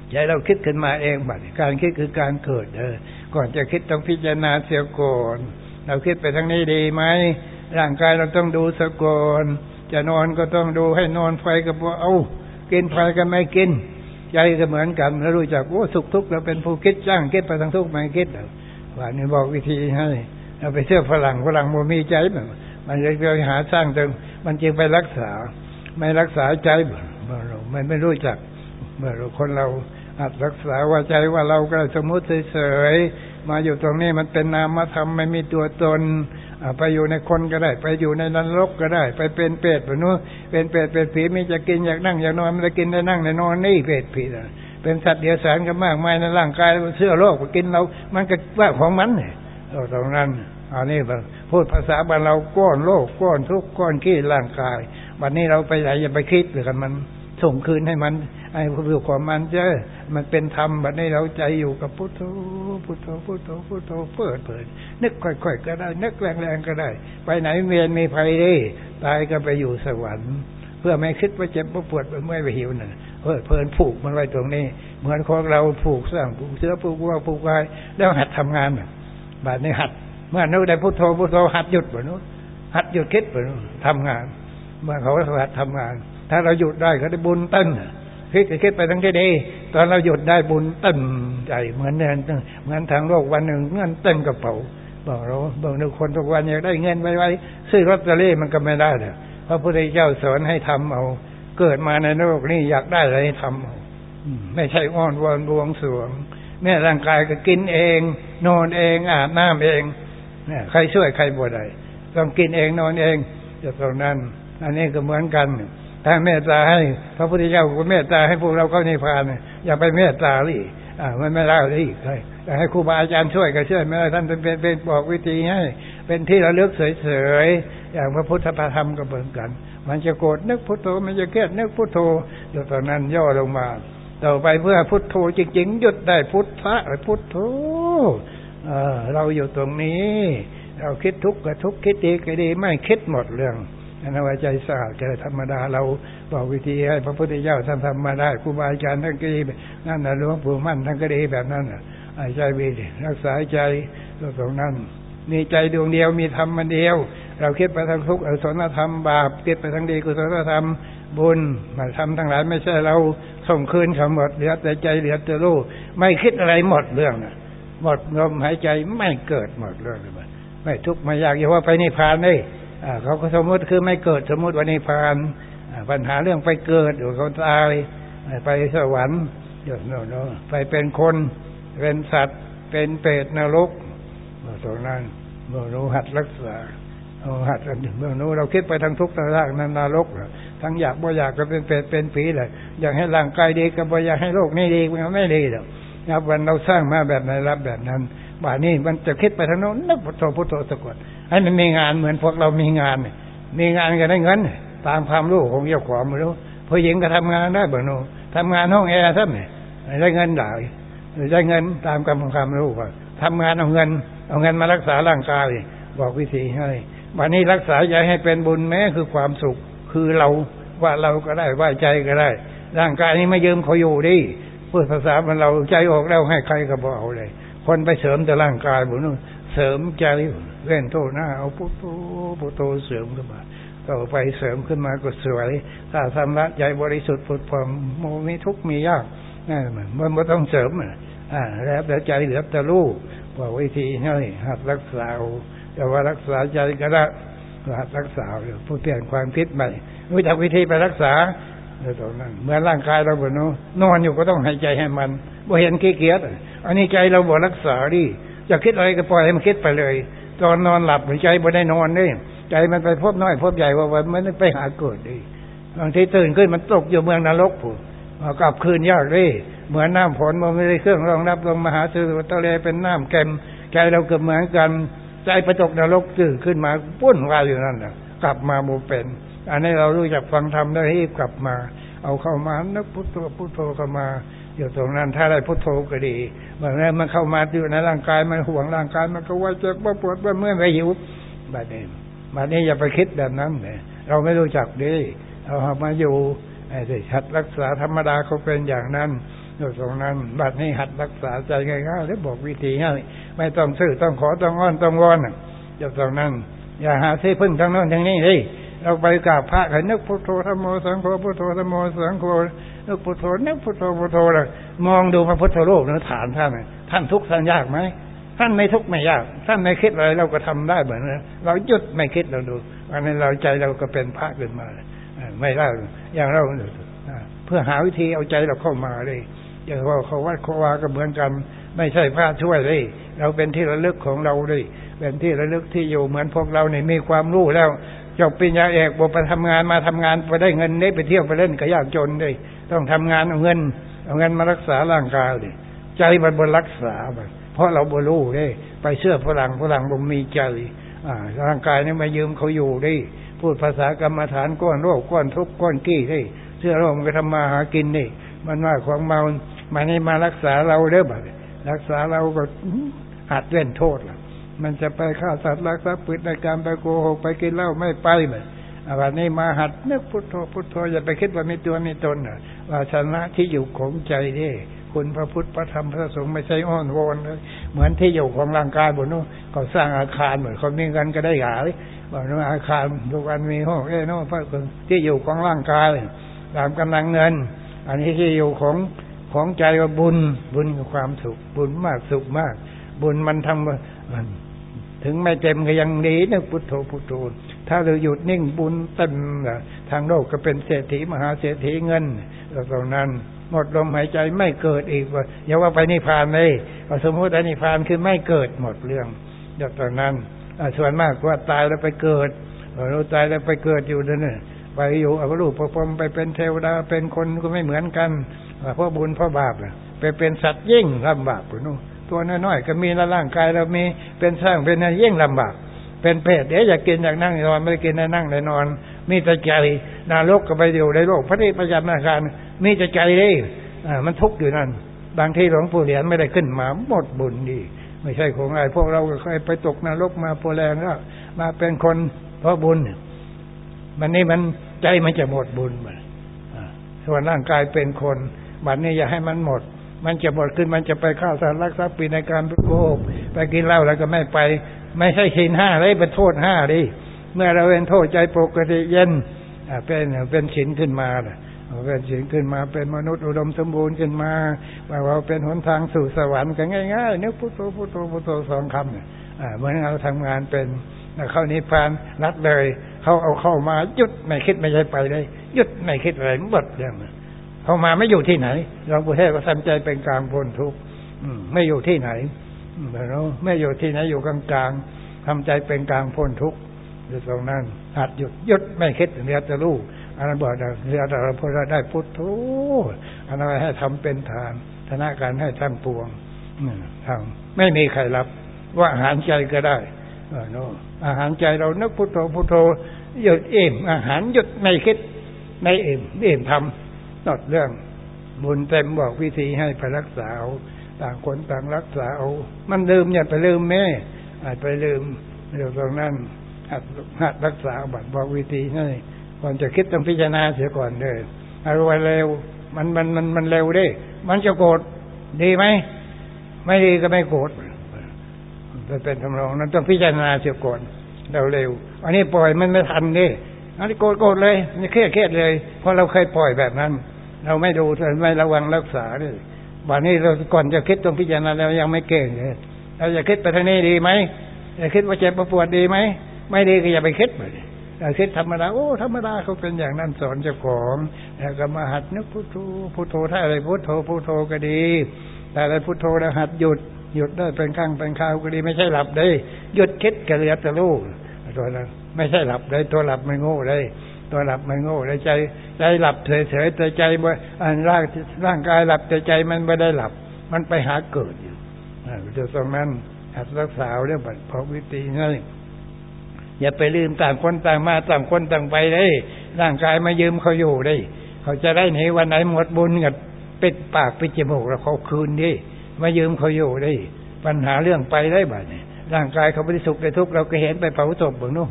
ใจเราคิดขึ้นมาเองบัดการคิดคือการเกิดเออก่อนจะคิดต้องพิจารณาเสียก่อนเราคิดไปทางนี้ดีไหมร่างกายเราต้องดูสกอน จะนอนก็ต้องดูให้นอนไฟกับว่าเอากินไฟก็ไม่กิน ใจก็เหมือนกันแล้วรู้จักโอ้สุขทุกข์เราเป็นผู้คิดจ้างคิดไปทางทุกข์ไม่คิดว่านี่บอกวิธีให้เราไปเชื่อฝรั่งฝรั่งโมมีใจแบบมันจะไปหาสร้างตึงมันจึงไปรักษา ไม่รักษาใจเมื่อเราไม่ไม่รู้จัก เมื่อเราคนเราอัดรักษาว่าใจว่าเราก็สมมติเฉยๆมาอยู่ตรงนี้มันเป็นนามธรรมไม่มีตัวตน ไปอยู่ในคนก็ได้ ไปอยู่ในนรกก็ได้ ไปเป็นเปรตแบบนู้นเป็นเปรตเป็นผีมีจะกินอยากนั่งอยากนอนมันจะกินได้นั่งได้นอนนี่เปรตผีเป็นสัตว์เดียวสารกันมากมายในร่างกายเสื้อโลกกินเรา มันก็ว่าของมันเนี่ยตรงนั้นอันนี้พูดภาษาบ้านเราก้อนโลกก้อนทุกข์ก้อนขี้ร่างกาย วันนี้เราไปไหนอย่าไปคิดเลยกันมัน ส่งคืนให้มัน ไอ้ผู้ความมันเจอมันเป็นธรรมแบบนี้เราใจอยู่กับพุทโธพุทโธพุทโธพุทโธเปิดเปิดนึกค่อยๆก็ได้ นึกแรงๆก็ได้ ไปไหนเมียนมีภัยดีตายก็ไปอยู่สวรรค์ เพื่อไม่คิดว่าเจ็บว่าปวดว่าเมื่อยว่าหิวน่ะเพื่อเพลินผูกมันไว้ตรงนี้ เหมือนของเราผูกสร้างผูกเสือผูกวัวผูกควายแล้วหัดทำงานแบบนี้หัด เมื่อนึกได้พุทโธพุทโธหัดหยุดแบบนู้นหัดหยุดคิดแบบนู้นทำงาน เมื่อเขาหัดทำงาน ถ้าเราหยุดได้ก็ได้บุญเต้นคิดคิดไปทั้งที่ดีตอนเราหยุดได้บุญเต้นใจเหมือนเงินเหมือนทางโลกวันหนึ่งเงินเต้นกระเป๋าบอกเราบอกหนึ่งคนทุกวันอยากได้เงินไว้ไว้ซื้อรถตะเล่มันก็ไม่ได้เลยพระพุทธเจ้าสอนให้ทำเอา เกิดมาในโลกนี้อยากได้อะไรทำเอาไม่ใช่อ้อนวอนบวงสวงแม่ร่างกายก็กินเอง นอนเองอาบน้ำเองเนี่ยใครช่วยใครบ่ได้ต้องกินเองนอนเองจะตรงนั้น อันนี้ก็เหมือนกัน ถ้าเมตตาให้พระพุทธเจ้าก็เมตตาให้พวกเราเข้านิพพานอย่าไปเมตตาลิอ่ามันไม่ได้ลิแต่ให้ครูบาอาจารย์ช่วยก็ช่วยไม่ได้ท่านเป็นเป็นบอกวิธีให้ เป็นที่ระลึกเฉยๆอย่างพระพุทธธรรมก็เหมือนกัน มันจะโกรธนึกพุทโธมันจะเครียดนึกพุทโธอยู่ตอนนั้นย่อลงมาต่อไปเพื่อพุทโธจริงๆหยุดได้พุทธะพุทโธเราอยู่ตรงนี้ เราคิดทุกข์ก็ทุกข์คิดดีก็ดีไม่คิดหมดเรื่อง นั่นว่าใจสะอาดแก่ธรรมดาเราบอกวิธีให้พระพุทธเจ้าท่านทำมาได้ครูบาอาจารย์ท่านก็ดีนั่นนะหลวงปู่มั่นท่านก็ดีแบบนั้นอะใจวีรักษาใจตรงนั้นมีใจดวงเดียวมีธรรมมันเดียว เราคิดไปทางทุกข์อสนธรรม บาปคิดไปทางดีกุศลธรรม บุญมาทำทั้งหลายไม่ใช่เราส่งคืนเขาหมดเหลือแต่ใจเหลือแต่รู้ไม่คิดอะไรหมดเรื่องนะหมดลมหายใจไม่เกิดหมดเรื่องเลยไม่ทุกข์ไม่ยากอย่าว่าไปนิพพานเลย เขาก็สมมติคือไม่เกิดสมมติวันนิพพานปัญหาเรื่องไปเกิดหรือเขาตายไปสวรรค์เดี๋ยวโน่ไปเป็นคน เป็นสัตว์ เป็นเปรตนรกตรงนั้นเมื่อรู้หัดรักษาเอาหัดเมื่อรู้เราคิดไปทางทุกข์ทางรากนันนรกทั้งอยากบ่อยากก็เป็นเปรตเป็นผีเลยอยากให้ร่างกายดีก็บ่อยากให้โลกนี้ดีมันไม่ดีหรอกนับวันเราสร้างมาแบบไหนรับแบบนั้น บ่านี้มันจะคิดไปทางโน้นนึกพุทโธพุทโธสะกดให้มันมีงานเหมือนพวกเรามีงานมีงานกันได้เงินตามความรู้ของเจ้าของไม่รู้ผู้หญิงก็ทำงานได้บ่หนูทำงานห้องแอร์ท่านเนี่ได้เงินได้ได้เงินตามกำลังความรู้ว่าทำงานเอาเงิน เอาเงินมารักษาร่างกายบอกวิธีให้วันนี้รักษาใจให้เป็นบุญแม้คือความสุข คือเราว่าเราก็ได้ว่าใจก็ได้ ร่างกายนี้ไม่ยืมเขาอยู่ดิพูดภาษามันเราใจออกแล้วให้ใครก็บอกเอาเลย คนไปเสริมแต่ร่างกายบุญเสริมใจเล่นโทษหน้า เอาพุทโธพุทโธเสริมขึ้นมาต่อไปเสริมขึ้นมาก็สวยถ้าทำละใจบริสุทธิ์ผุดผ่องโมมีทุกมียากนั่นมันมันไม่ต้องเสริมอ่าแล้วแต่ใจเหลือแต่รู้บอกวิธีให้หัดรักษาแต่ว่ารักษาใจก็ได้หัดรักษาผู้เปลี่ยนความคิดใหม่รู้จักวิธีไปรักษา เดี๋ยตรงนั้นเมื่อร่างกายเราบ่นูนอนอยู่ก็ต้องหายใจให้มันบ่เห็นขี้เกียจอันนี้ใจเราบ่รักษาดิจะคิดอะไรก็ปล่อยให้มันคิดไปเลย ตอนนอนหลับใจบ่ได้นอนนี่ใจมันไปพบน้อยพบใหญ่ว่ามันไปหาเกิดดิบางทีตื่นขึ้นมันตกอยู่เมืองนรกผู้กลับคืนยากเลยเหมือนน้ำฝนมันไม่ได้เครื่องรองรับลงมหาสื่อตะเลเป็นน้ำแกมใจเราเกือบเหมือนกันใจประจกนรกตื่นขึ้นมาปุ้นวายอยู่นั่นนะกลับมาโมเป็น อันนี้เรารู้จักฟังธรรมได้รีบกลับมา เอาเข้ามานึกพุทโธพุทโธเข้ามาอยู่ตรงนั้นถ้าได้พุทโธก็ดีเมื่อนั้นมันเข้ามาอยู่ในร่างกายมันห่วงร่างกายมันก็ว่าเจ็บว่าปวดว่าเมื่อยว่าหิวแบบนี้แบบนี้อย่าไปคิดแบบนั้นเลยเราไม่รู้จักดีเรามาอยู่ไอ้หัดรักษาธรรมดาเขาเป็นอย่างนั้นอยู่ตรงนั้นบัดนี้หัดรักษาใจง่ายๆแล้วบอกวิธีให้ไม่ต้องซื้อต้องขอต้องอ้อนต้องวอนอยู่ตรงนั้น อย่าหาที่พึ่งทางโน้นทางนี้เลย เราไปกราบพระให้นึกพุทโธธรรมโมสังโฆพุทโธธรรมโมสังโฆนึกพุทโธนึกพุทโธพุทโธเลยมองดูพระพุทธโลกนื้ฐานท่านท่านทุกข์ท่านยากไหมท่านไม่ทุกข์ไม่ยาก ท่านไม่คิดอะไรเราก็ทำได้เหมือนนเราหยุดไม่คิดเราดูอันนี้เราใจเราก็เป็นพระขึ้นมาไม่ได้อย่างเราเพื่อหาวิธีเอาใจเราเข้ามาเลยอย่างว่าเขาวัดเขาวาก็เหมือนกัน ไม่ใช่พระช่วยเลย เราเป็นที่ระลึกของเราเลยเป็นที่ระลึกที่อยู่เหมือนพวกเราเนี่ยมีความรู้แล้ว จบปริญญาเอกบไปทำงานมาทำงานไปได้เงินได้ไปเที่ยวไปเล่นก็ยากจนเลยต้องทำงานเอาเงิน เอาเงินมารักษาร่างกายเลยใจมันบนรักษาไปเพราะเราบรู้เลยไปเชื่อฝรั่งฝรั่งบ่มีใจอ่าร่างกายนี่มายืมเขาอยู่ได้พูดภาษากรรมฐานก้อนโรคก้อนทุกก้อนกี้ได้เชื่อโรคมันก็ทำมาหากินนี่มันว่าของเมามานี่มารักษาเราเด้อบัดรักษาเราก็หัดเล่นโทษล่ะ มันจะไปฆ่าสัตว์รักทรัพย์ปืนในการไปโกหกไปกินเหล้าไม่ไปเลยวันนี้มาหัดนึกพุทโธพุทโธอย่าไปคิดว่ามีตัวมีตนว่าชนะที่อยู่ของใจนี่คุณพระพุทธพระธรรมพระสงฆ์ไม่ใช่อ้อนวอนเลยเหมือนที่อยู่ของร่างกายบนนู้นก็สร้างอาคารเหมือนคนมีเงินก็ได้หายบอกว่าอาคารทุกวันมีห้องเอ้โน่พระที่อยู่ของร่างกายตามกำลังเงิน อันนี้ที่อยู่ของของใจว่าบุญบุญคือความสุขบุญมากสุขมาก บุญมันทำ ถึงไม่เต็มก็ยังดีนะพุทโธพุทโธถ้าเราหยุดนิ่งบุญต็มทางโลกก็เป็นเศรษฐีมหาเศรษฐีเงินตรงนั้น หมดลมหายใจไม่เกิดอีกว่าอย่าว่าไปนิพพานเลยสมมติอนิพพานคือไม่เกิดหมดเรื่องจากตอนนั้นส่วนมากว่าตายแล้วไปเกิดเราตายแล้วไปเกิดอยู่นั่นน่ไปอยู่อรูปพรมไปเป็นเทวดาเป็นคนก็ไม่เหมือนกันเพราะบุญเพราะบาปไปเป็นสัตว์ยิ่งลำบากนู่น ตัวน้อยๆก็มีในร่างกายเรามีเป็นสร้างเป็นอะไรยิ่งลำบาก เป็นเพศเดี๋ยวอยากกินอยากนั่งนอนไม่ได้กินได้นั่งได้นอน มีแต่ใจนรกก็ไปอยู่ในโลกพระนิพพานนาการมีแต่ใจเลยมันทุกข์อยู่นั่น บางที่หลวงปู่เหรียญไม่ได้ขึ้นมาหมดบุญดี ไม่ใช่ของอะไรพวกเราก็เคยไปตกนรกมาโปรแรงแล้วมาเป็นคนเพราะบุญ มันนี่มันใจมันจะหมดบุญมันส่วนร่างกายเป็นคนบัดนี้อย่าให้มันหมด มันจะหมดขึ้นมันจะไปฆ่าวสัตว์รักทรัพย์ปีในการโกหกไปกินเหล้าแล้วก็ไม่ไป ไม่ใช่ชินห้าเลยเป็นโทษห้าดิเมื่อเราเป็นโทษใจปกติเย็นเป็นเป็นฉินขึ้นมาเป็นฉินขึ้นมาเป็นมนุษย์อุดมสมบูรณ์ขึ้นมาว่าเราเป็นหนทางสู่สวรรค์กันง่ายๆนึกพุทโธพุทโธพุทโธสองคำเนี่ยเหมือนเราทำงานเป็นเข้านิพพานนัดเลยเขาเอาเข้ามาหยุดไม่คิดไม่ใช่ไปเลยหยุดไม่คิดอะไรหมดเรื่อง เข้ามาไม่อยู่ที่ไหนเราประเทศก็ทำใจเป็นกลางพ้นทุกข์ไม่อยู่ที่ไหนเราไม่อยู่ที่ไหนอยู่กลางกลางทำใจเป็นกลางพ้นทุกข์อยู่ตรงนั้นหัดหยุดยุดไม่คิดเรียจะรู้อันนั้นบอกเรียเราพอเราได้พุทโธอันนั้นให้ทำเป็นทานธนาการให้ทั้งปวงทำไม่มีใครรับ ว่าอาหารใจก็ได้เนาะอาหารใจเรานึกพุทโธพุทโธหยุดเอ็มอาหารหยุดไม่คิดไม่เอ็มเอ็มทำ นอดเรื่องบุญเต็มบอกวิธีให้ไปรักษาเอาต่างคนต่างรักษาเอา มันลืมอย่าไปลืมแม่อาจไปลืมเรื่องตรงนั้นหัดหัดรักษาบัตรบอกวิธีให้ก่อนจะคิดต้องพิจารณาเสียก่อนเลยอะไรเร็ว มันมันมันมันเร็วด้มันจะโกรธดีไหมไม่ดีก็ไม่โกรธจะเป็นทำรองนั้นต้องพิจารณาเสียก่อนเร็วเร็ว อันนี้ปล่อยมันไม่ทันดิอันนี้โกรธโกรธเลยนี่เครียดเครียดเลยเพราะเราเคยปล่อยแบบนั้น เราไม่ดูไม่ระวังรักษาเลยวันนี้เราก่อนจะคิดต้องพิจารณาเรายังไม่เก่งเลยเราจะคิดไปทางนี้ดีไหมจะคิดว่าเจ็บปวดดีไหมไม่ดีก็อย่าไปคิดเลยคิดธรรมดาโอ้ธรรมดาเขาเป็นอย่างนั้นสอนเจ้าของแล้วก็มาหัดนึกพุทโธพุทโธถ้าอะไรพุทโธพุทโธก็ดี แต่อะไรพุทโธแล้วหัดหยุดหยุดได้เป็นครั้งเป็นคราวก็ดีไม่ใช่หลับได้หยุดคิดกระเรียตะลูตัวนั้นไม่ใช่หลับได้ตัวหลับไม่โง่ได้ ตัวหลับไม่โง่ใจใจหลับเฉยๆแต่ใจร่างร่างกายหลับแต่ใจมันไม่ได้หลับ มันไปหาเกิดอยู่จะตรงนั้นหัดรักษาเรื่องบัตรพวิตีนั่นอย่าไปลืมต่างคนต่างมาต่างคนต่างไปได้ ร่างกายมายืมเขาอยู่ได้ เขาจะได้ไหนวันไหนหมดบุญกับปิดปากปิดจมูกแล้วเขาคืนดิมายืมเขาอยู่ได้ ปัญหาเรื่องไปได้บัดเนี่ยร่างกายเขาไม่ได้สุขได้ทุกข์เราก็เห็นไปเผาศพบางนู่น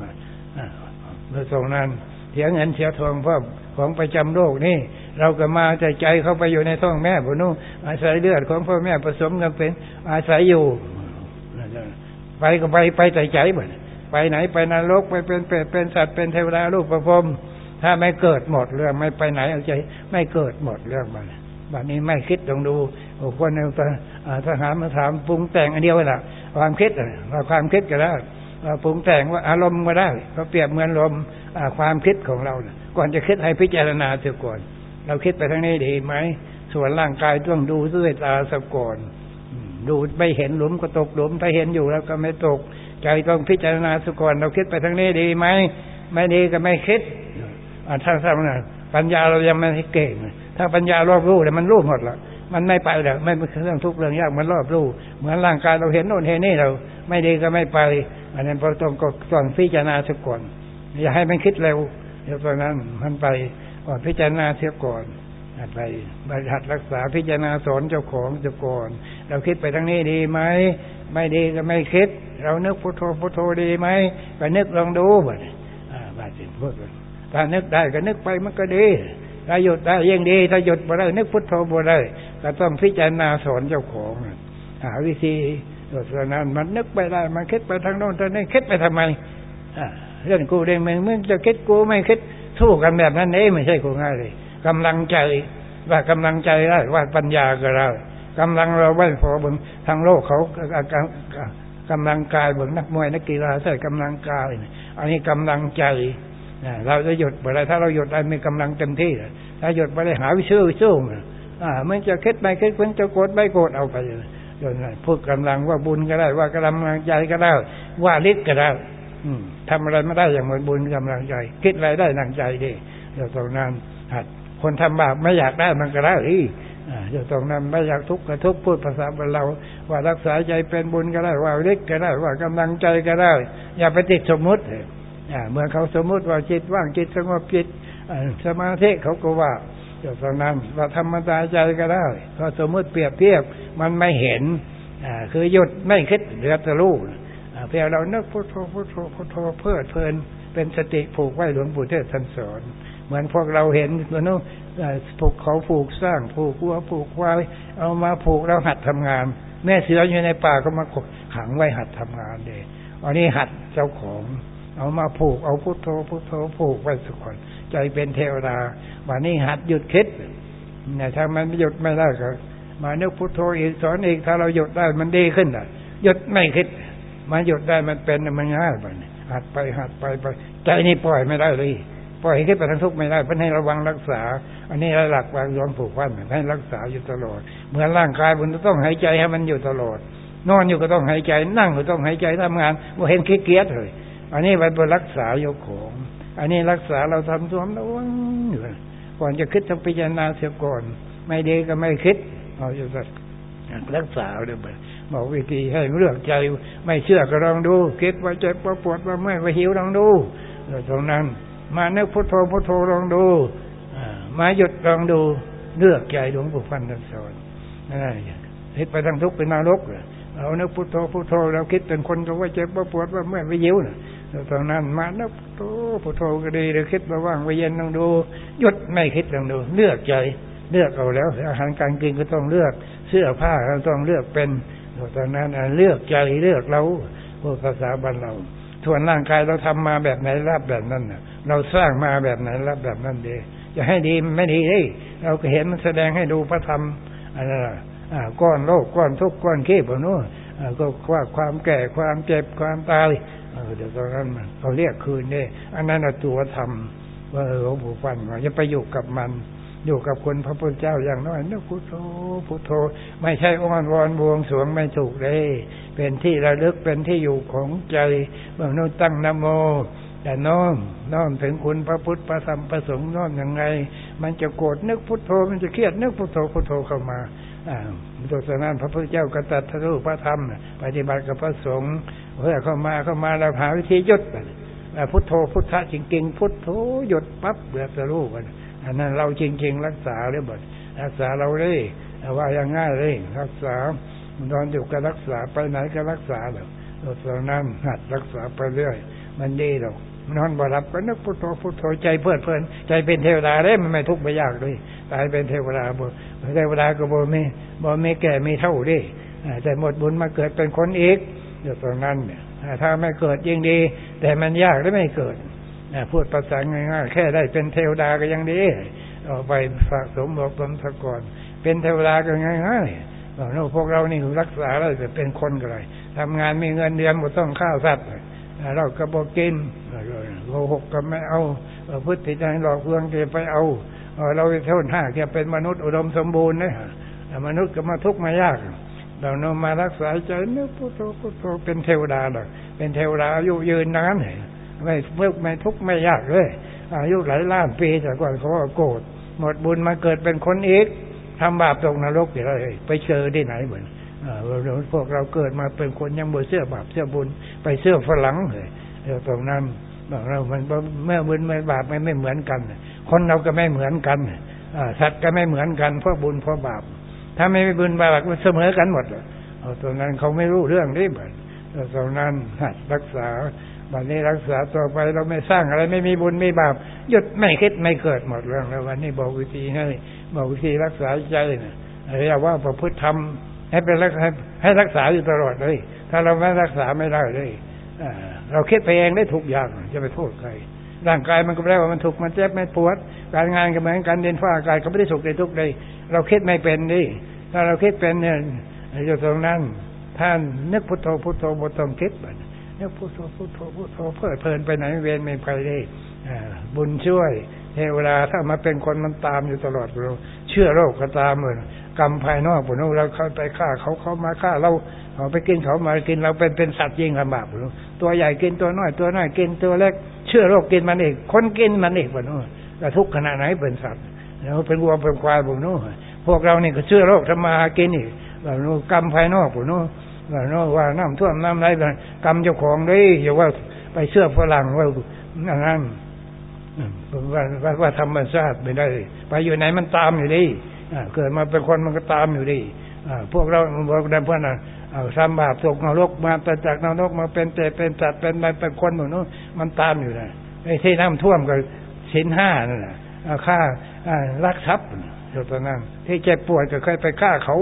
เมื่อตรงนั้น เสียเงินเสียทองเพราะของประจำโลกนี่ เราก็มาใจใจเข้าไปอยู่ในท้องแม่บนู่นอาศัยเลือดของพ่อแม่ผสมกันเป็น อาศัยอยู่ไปก็ไปไปใจใจบ่ไปไหนไปนรกไปเป็นเป็ดเป็นสัตว์เป็นเทวดาลูกประพรมถ้าไม่เกิดหมดเรื่องไม่ไปไหนเอาใจ ไม่เกิดหมดเรื่องมันบัดนี้ไม่คิดต้องดูโอ้คนในทหารมาถามปรุงแต่งอันเดียวละความคิดว่าความคิดก็ได้ว ปรุงแต่งว่าอารมณ์ก็ได้ก็เปรียบเหมือนลมความคิดของเราก่อนจะคิดให้พิจารณาเสียก่อน เราคิดไปทางนี้ดีไหมส่วนร่างกายต้องดูด้วยตาสะก่อนดูไม่เห็นหลุมก็ตกหลุมถ้าเห็นอยู่แล้วก็ไม่ตก ใจต้องพิจารณาสุก่อนเราคิดไปทางนี้ดีไหมไม่ดีก็ไม่คิดถ้าทำนะปัญญาเรายังไม่เก่งถ้าปัญญารอบรู้แต่มันรู้หมดละมันไม่ไปแล้วไม่เป็นเรื่องทุกเรื่องยากมันรอบรู้เหมือนร่างกายเราเห็นโน่นเห็นนี่เรา ไม่ดีก็ไม่ไป อันนั้นพอต้องก็ต้องพิจารณาสุก่อน อย่าให้มันคิดเร็วเดี๋ยวตอนนั้นมันไปก่อนพิจารณาเสียก่อนไปบริหัดรักษาพิจารณาสอนเจ้าของเจ้าก่อน เราคิดไปทางนี้ดีไหมไม่ดีก็ไม่คิด เรานึกพุทโธพุทโธดีไหมก็นึกลองดูบ่อ่าบาสิพูดถ้านึกได้ก็นึกไปมันก็ดีถ้าหยุดได้ยังดีถ้าหยุดบ่ได้นึกพุทโธบ่ได้ก็ต้องพิจารณาสอนเจ้าของหาวิธี โดยนั้นมันนึกไปได้มันคิดไปทางโน้นทางนี้คิดไปทำไมเรื่องกูเองมึงมึงจะคิดกูไม่คิดสู้กันแบบนั้นเองไม่ใช่กูง่ายเลยกำลังใจว่ากำลังใจได้ว่าปัญญาก็ได้กำลังเราไม่พอบึงทางโลกเขากำลังกายบึงนักมวยนักกีฬาใส่กำลังกายอันนี้กำลังใจเราจะหยุดเมื่อไรถ้าเราหยุดได้มีกำลังเต็มที่ถ้าหยุดไปได้หาวิชื่อสู้มันจะคิดไม่คิดมันจะโกรธไม่โกรธเอาไป จนพูดกำลังว่าบุญก็ได้ ว่ากำลังใจก็ได้ ว่าฤทธิ์ก็ได้ทำอะไรไม่ได้อย่างเหมือนบุญกำลังใจ คิดอะไรได้นังใจดีเดียวตรงนั้นหัดคนทำบาปไม่อยากได้มันก็ได้อีอยู่ตรงนั้นไม่อยากทุกข์กระทุกพูดภาษาเรา ว่ารักษาใจเป็นบุญก็ได้ว่าเล็กก็ได้ว่ากำลังใจก็ได้ อย่าไปติดสมมุติเมื่อเขาสมมุติว่าจิตว่างจิตสงบจิตสมาธิเขาก็ว่า อยู่ตรงนั้นว่าธรรมดาใจก็ได้ก็สมมติเปรียบเทียบมันไม่เห็นคือหยุดไม่คิดเหลือแต่รู้เพียงเรานึกพุทโธพุทโธพุทโธเพื่อเพลิน เป็นสติผูกไว้หลวงปู่เทศท่านสอนเหมือนพวกเราเห็นเหมือนผูกเขาผูกสร้างผูกวัวผูกควายเอามาผูกเราหัดทำงาน แม่เสืออยู่ในป่าก็มาขังไว้หัดทำงานเดยอันนี้หัดเจ้าของ เอามาผูกเอาพุทโธพุทโธผูกไว้สุขคน ใจเป็นเทวดาวันนี้หัดหยุดคิดเนี่ยถ้ามันหยุดไม่ได้ก็มาเนึกพุทโธอีกสอนอีกถ้าเราหยุดได้มันดีขึ้นอะ หยุดไม่คิด มาหยุดได้มันเป็นมันง่ายไปหัดไปหัดไปไปใจนี่ปล่อยไม่ได้เลยปล่อยให้คิดไปทั้งทุกข์ไม่ได้เพื่อให้ระวังรักษา อันนี้หลักวางยอมผูกพันให้รักษาอยู่ตลอด เหมือนร่างกายมันต้องหายใจให้มันอยู่ตลอด นอนอยู่ก็ต้องหายใจ นั่งก็ต้องหายใจทำงานว่าเห็นขี้เกียจเลย อันนี้ไว้บนรักษายกของ อันนี้รักษาเราทำสวมระวังอยู่ก่อนจะคิดต้องพิจารณาเสียก่อน ไม่ดีก็ไม่คิดเอาอยู่สักรักษาเดี๋ยบอกวิธีให้เลือกใจ ไม่เชื่อก็ลองดูคิดว่าเจ็บว่าปวดว่าเมื่อยว่าหิวลองดูตรงนั้น มานึกพุทโธพุทโธลองดูมาหยุดลองดูเลือกใจหลวงปู่ฟันท่านสอนนั่นคิดไปทางทุกข์เป็นนรกเรานึกพุทโธพุทโธเราคิดเป็นคนก็ว่าเจ็บว่าปวดว่าเมื่อยว่ายิ้วนะ ตอนนั้นมานึกพุทโธพุทโธก็ดีเราคิดว่าว่างว่าเย็นลองดูหยุดไม่คิดลองดู เลือกใจ เลือกเอาแล้ว อาหารการกินก็ต้องเลือก เสื้อผ้าก็ต้องเลือกเป็นตอนนั้นเลือกใจเลือกเราพูดภาษาบ้านเราส่วนร่างกายเราทำมาแบบไหนรับแบบนั้นน่ะ เราสร้างมาแบบไหนรับแบบนั้นดีจะให้ดีไม่ดีเฮ้เราก็เห็นมันแสดงให้ดูพระธรรมอะไรก้อนโลกก้อนทุกข์ก้อนขี้ปนู้นก็ว่าความแก่ความเจ็บความตาย เดี๋ยวตอนนั้นเขาเรียกคืนนี่อันนั้นตัวธรรมว่าหลวงปู่ฟันว่าจะไปอยู่กับมัน อยู่กับคนพระพุทธเจ้าอย่างน้อยนึกพุทโธพุทโธ ไม่ใช่อ้อนวอนบวงสวงไม่ถูกเลย เป็นที่ระลึกเป็นที่อยู่ของใจเมื่อนู้ตั้งนโมแต่น้อมน้อมถึงคุณพระพุทธพระธรรมพระสงฆ์น้อมยังไง มันจะโกรธนึกพุทโธ มันจะเครียดนึกพุทโธพุทโธเข้ามาอ่าโดยนั้นพระพุทธเจ้าก็ตัดทะลุพระธรรม ปฏิบัติกับพระสงฆ์ เพื่อเข้ามาเข้ามาแล้วหาวิธียุดพุทโธพุทธะจริงๆพุทโธหยุดปั๊บเบื่อทะลุกันอันนั้นเราจริง ๆ รักษาหรือบ่รักษาเราเลยว่าอย่างง่ายเลยรักษานอนอยู่ก็รักษาไปไหนก็รักษาแบบตอนนั้นหัดรักษาไปเรื่อย มันดีหรอกนอนบ่หลับก็นึกพุทโธพุทโธใจเพลิดเพลินใจเป็นเทวดาได้มันไม่ทุกข์ไม่ยากเลยตายเป็นเทวดาบ่เทวดาก็บ่ไม่บ่ไม่แก่ไม่เท่าดิแต่หมดบุญมาเกิดเป็นคนอีก เดี๋ยวตรงนั้นเนี่ยถ้าไม่เกิดยิ่งดี แต่มันยากได้ไม่เกิดพูดภาษาง่ายๆแค่ได้เป็นเทวดาก็ยังดีเอาไปฝากสมบอกตนสะก่อนเป็นเทวดาก็ง่ายๆพวกเรานี่รักษาแล้วจะเป็นคนก็เลยทำงานมีเงินเดือนหมดต้องข้าวสัตว์เราก็บอกกินโกหกก็ไม่เอาพฤติกรรมหลอกลวงจะไปเอาเราไปเท่าหน้าแกเป็นมนุษย์อุดมสมบูรณ์นะมนุษย์ก็มาทุกข์มายาก เราเนมารักษาใจนึกพุทโธพุทโธเป็นเทวดาหรอกเป็นเทวดาอายุยืนนานไม่เมื่อไม่ทุกข์ไม่ยากเลยอายุหลายล้านปีแต่ก่อนเขาโกรธหมดบุญมาเกิดเป็นคนอีกทำบาปตกนรกอย่างไรไปเจอที่ไหนเหมือนพวกเราเกิดมาเป็นคนยังบนเสื้อบาปเสื้อบุญ ไปเสื้อฝรั่งเลยตรงนั้นบอกเรามันเมื่อบุญเมื่อบาปไม่ไม่เหมือนกัน คนเราก็ไม่เหมือนกันสัตว์ก็ไม่เหมือนกันเพราะบุญเพราะบาป ถ้าไม่มีบุญบาปมันเสมอกันหมดเลยเอาตรงนั้นเขาไม่รู้เรื่องนี้แบบตรงนั้นรักษาวันนี้รักษาต่อไปเราไม่สร้างอะไร ไม่มีบุญไม่บาปหยุดไม่คิดไม่เกิดหมดเรื่องแล้ววันนี้บอกวิธีให้บอกวิธีรักษาใจนะเรียกว่าประพฤติธรรมให้เป็นรักให้ให้รักษาอยู่ตลอดเลย ถ้าเราไม่รักษาไม่ได้เลยเราคิดไปเองได้ทุกอย่างจะไปโทษใคร ร่างกายมันก็แปลว่ามันถูกมันเจ็บไม่ปวด การงานก็เหมือนกันเดินฟ้าอากาศก็ไม่ได้สุขได้ทุกข์เลย เราคิดไม่เป็นดิถ้าเราคิดเป็นเนี่ยอยู่ตรงนั้นท่านนึกพุทโธพุทโธบทต้องคิดแบบนึกพุทโธพุทโธพุทโธเพื่อเพลินไปไหนเวรไม่ไปได้บุญช่วยเทวดาถ้ามาเป็นคนมันตามอยู่ตลอดเราเชื่อโรคก็ตามเหมือน กรรมภายนอกปุโนเราเข้าไปฆ่าเขาเขามาฆ่าเราเอาไปกินเขามากินเราเป็นเป็นสัตว์ยิงลำบากปุโนตัวใหญ่กินตัวน้อย ตัวน้อยกินตัวเล็กเชื่อโรคกินมันเองคนกินมันเองปุโนแต่ทุกขณะไหนเป็นสัตว์เราเป็นวัวเป็นควายปุโนพวกเราเนี่ก็เชื่อโรคทำมากินอีกแบบนู้กรรมภายนอกปุโนแบบนู้ว่าน้ำท่วมน้ำไรกรรมเจ้าของเลยอย่าว่าไปเชื่อฝรั่งว่าอย่างนั้นว่าว่าว่าธรรมชาติไม่ได้ ไปอยู่ไหนมันตามอยู่ดี เกิดมาเป็นคนมันก็ตามอยู่ดีพวกเราบอกได้เพื่อนอะทำบาปตกนรกมาแต่จากนรกมาเป็นเตเป็นสัตว์เป็นไปเป็นคนหมดนู้นมันตามอยู่นะไอ้ที่น้ำท่วมกับสินห้านั่นแหละฆ่ารักทรัพย์ตอนนั้น ที่เจ็บปวดก็เคยไปฆ่าเขา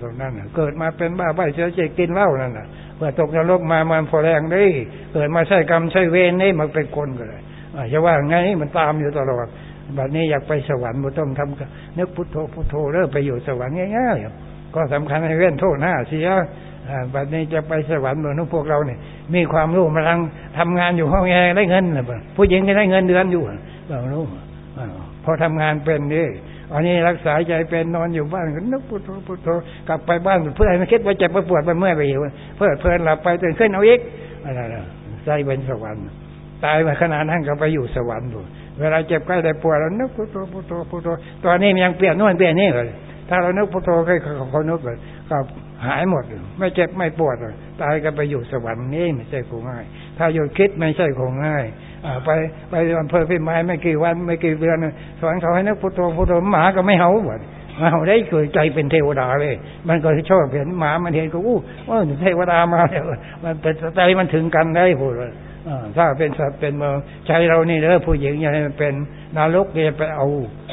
ตรงนั้นเกิดมาเป็นบ้าใบเสียใจกินเหล้านั่นน่ะเมื่อตกนรกมามันพอแรงได้เกิดมาใช้กรรมใช้เวรนี่มันเป็นคนก็เลยจะว่าไงมันตามอยู่ตลอด บัดนี้อยากไปสวรรค์มันต้องทำนึกพุทโธพุทโธเริ่มไปอยู่สวรรค์ง่ายๆก็สำคัญให้เว้นโทษหน้าเสียบัดนี้จะไปสวรรค์เหมือนพวกเราเนี่ยมีความรู้มาลังทำงานอยู่ห้องแอร์ได้เงินนะผู้หญิงก็ได้เงินเดือนอยู่เรารู้พอทำงานเป็นนี่อันนี้รักษาใจเป็นนอนอยู่บ้านก็นึกพุทโธพุทโธกลับไปบ้านเพื่อให้มันคิดว่าเจ็บปวดไปเมื่อยไปอยู่เพื่อเพลินหลับไปตื่นขึ้นเอาอีกอะไรนะใจเป็นสวรรค์ตายมาขนาดนั้นก็ไปอยู่สวรรค์ดู เวลาเจ็บใกล้ได้ปวดเรานึกพุทโธพุทโธพุทโธตอนนี้มันยังเปลี่ยนนู่นเปลี่ยนนี่เลยถ้าเรานึกพุทโธให้เขานึกเลยก็หายหมด ไม่เจ็บไม่ปวดตายก็ไปอยู่สวรรค์นี่ไม่ใช่ของง่าย ถ้าหยุดคิดไม่ใช่ของง่ายไปไปอำเภอพิมายไม่กี่วันไม่กี่เดือนสอนเขาให้นึกพุทโธพุทโธหมาก็ไม่เห่าหมดมาเห่าได้คือใจเป็นเทวดาเลย มันก็ชอบเห็นหมามันเห็นก็อู้ว่าเทวดามาแล้วมันเป็นใจมันถึงกันได้พูดเลย ถ้าเป็นสัตว์เป็นเมืองใจเรานี่เด้อผู้หญิงอย่าให้มันเป็นนรกก็จะไปเอา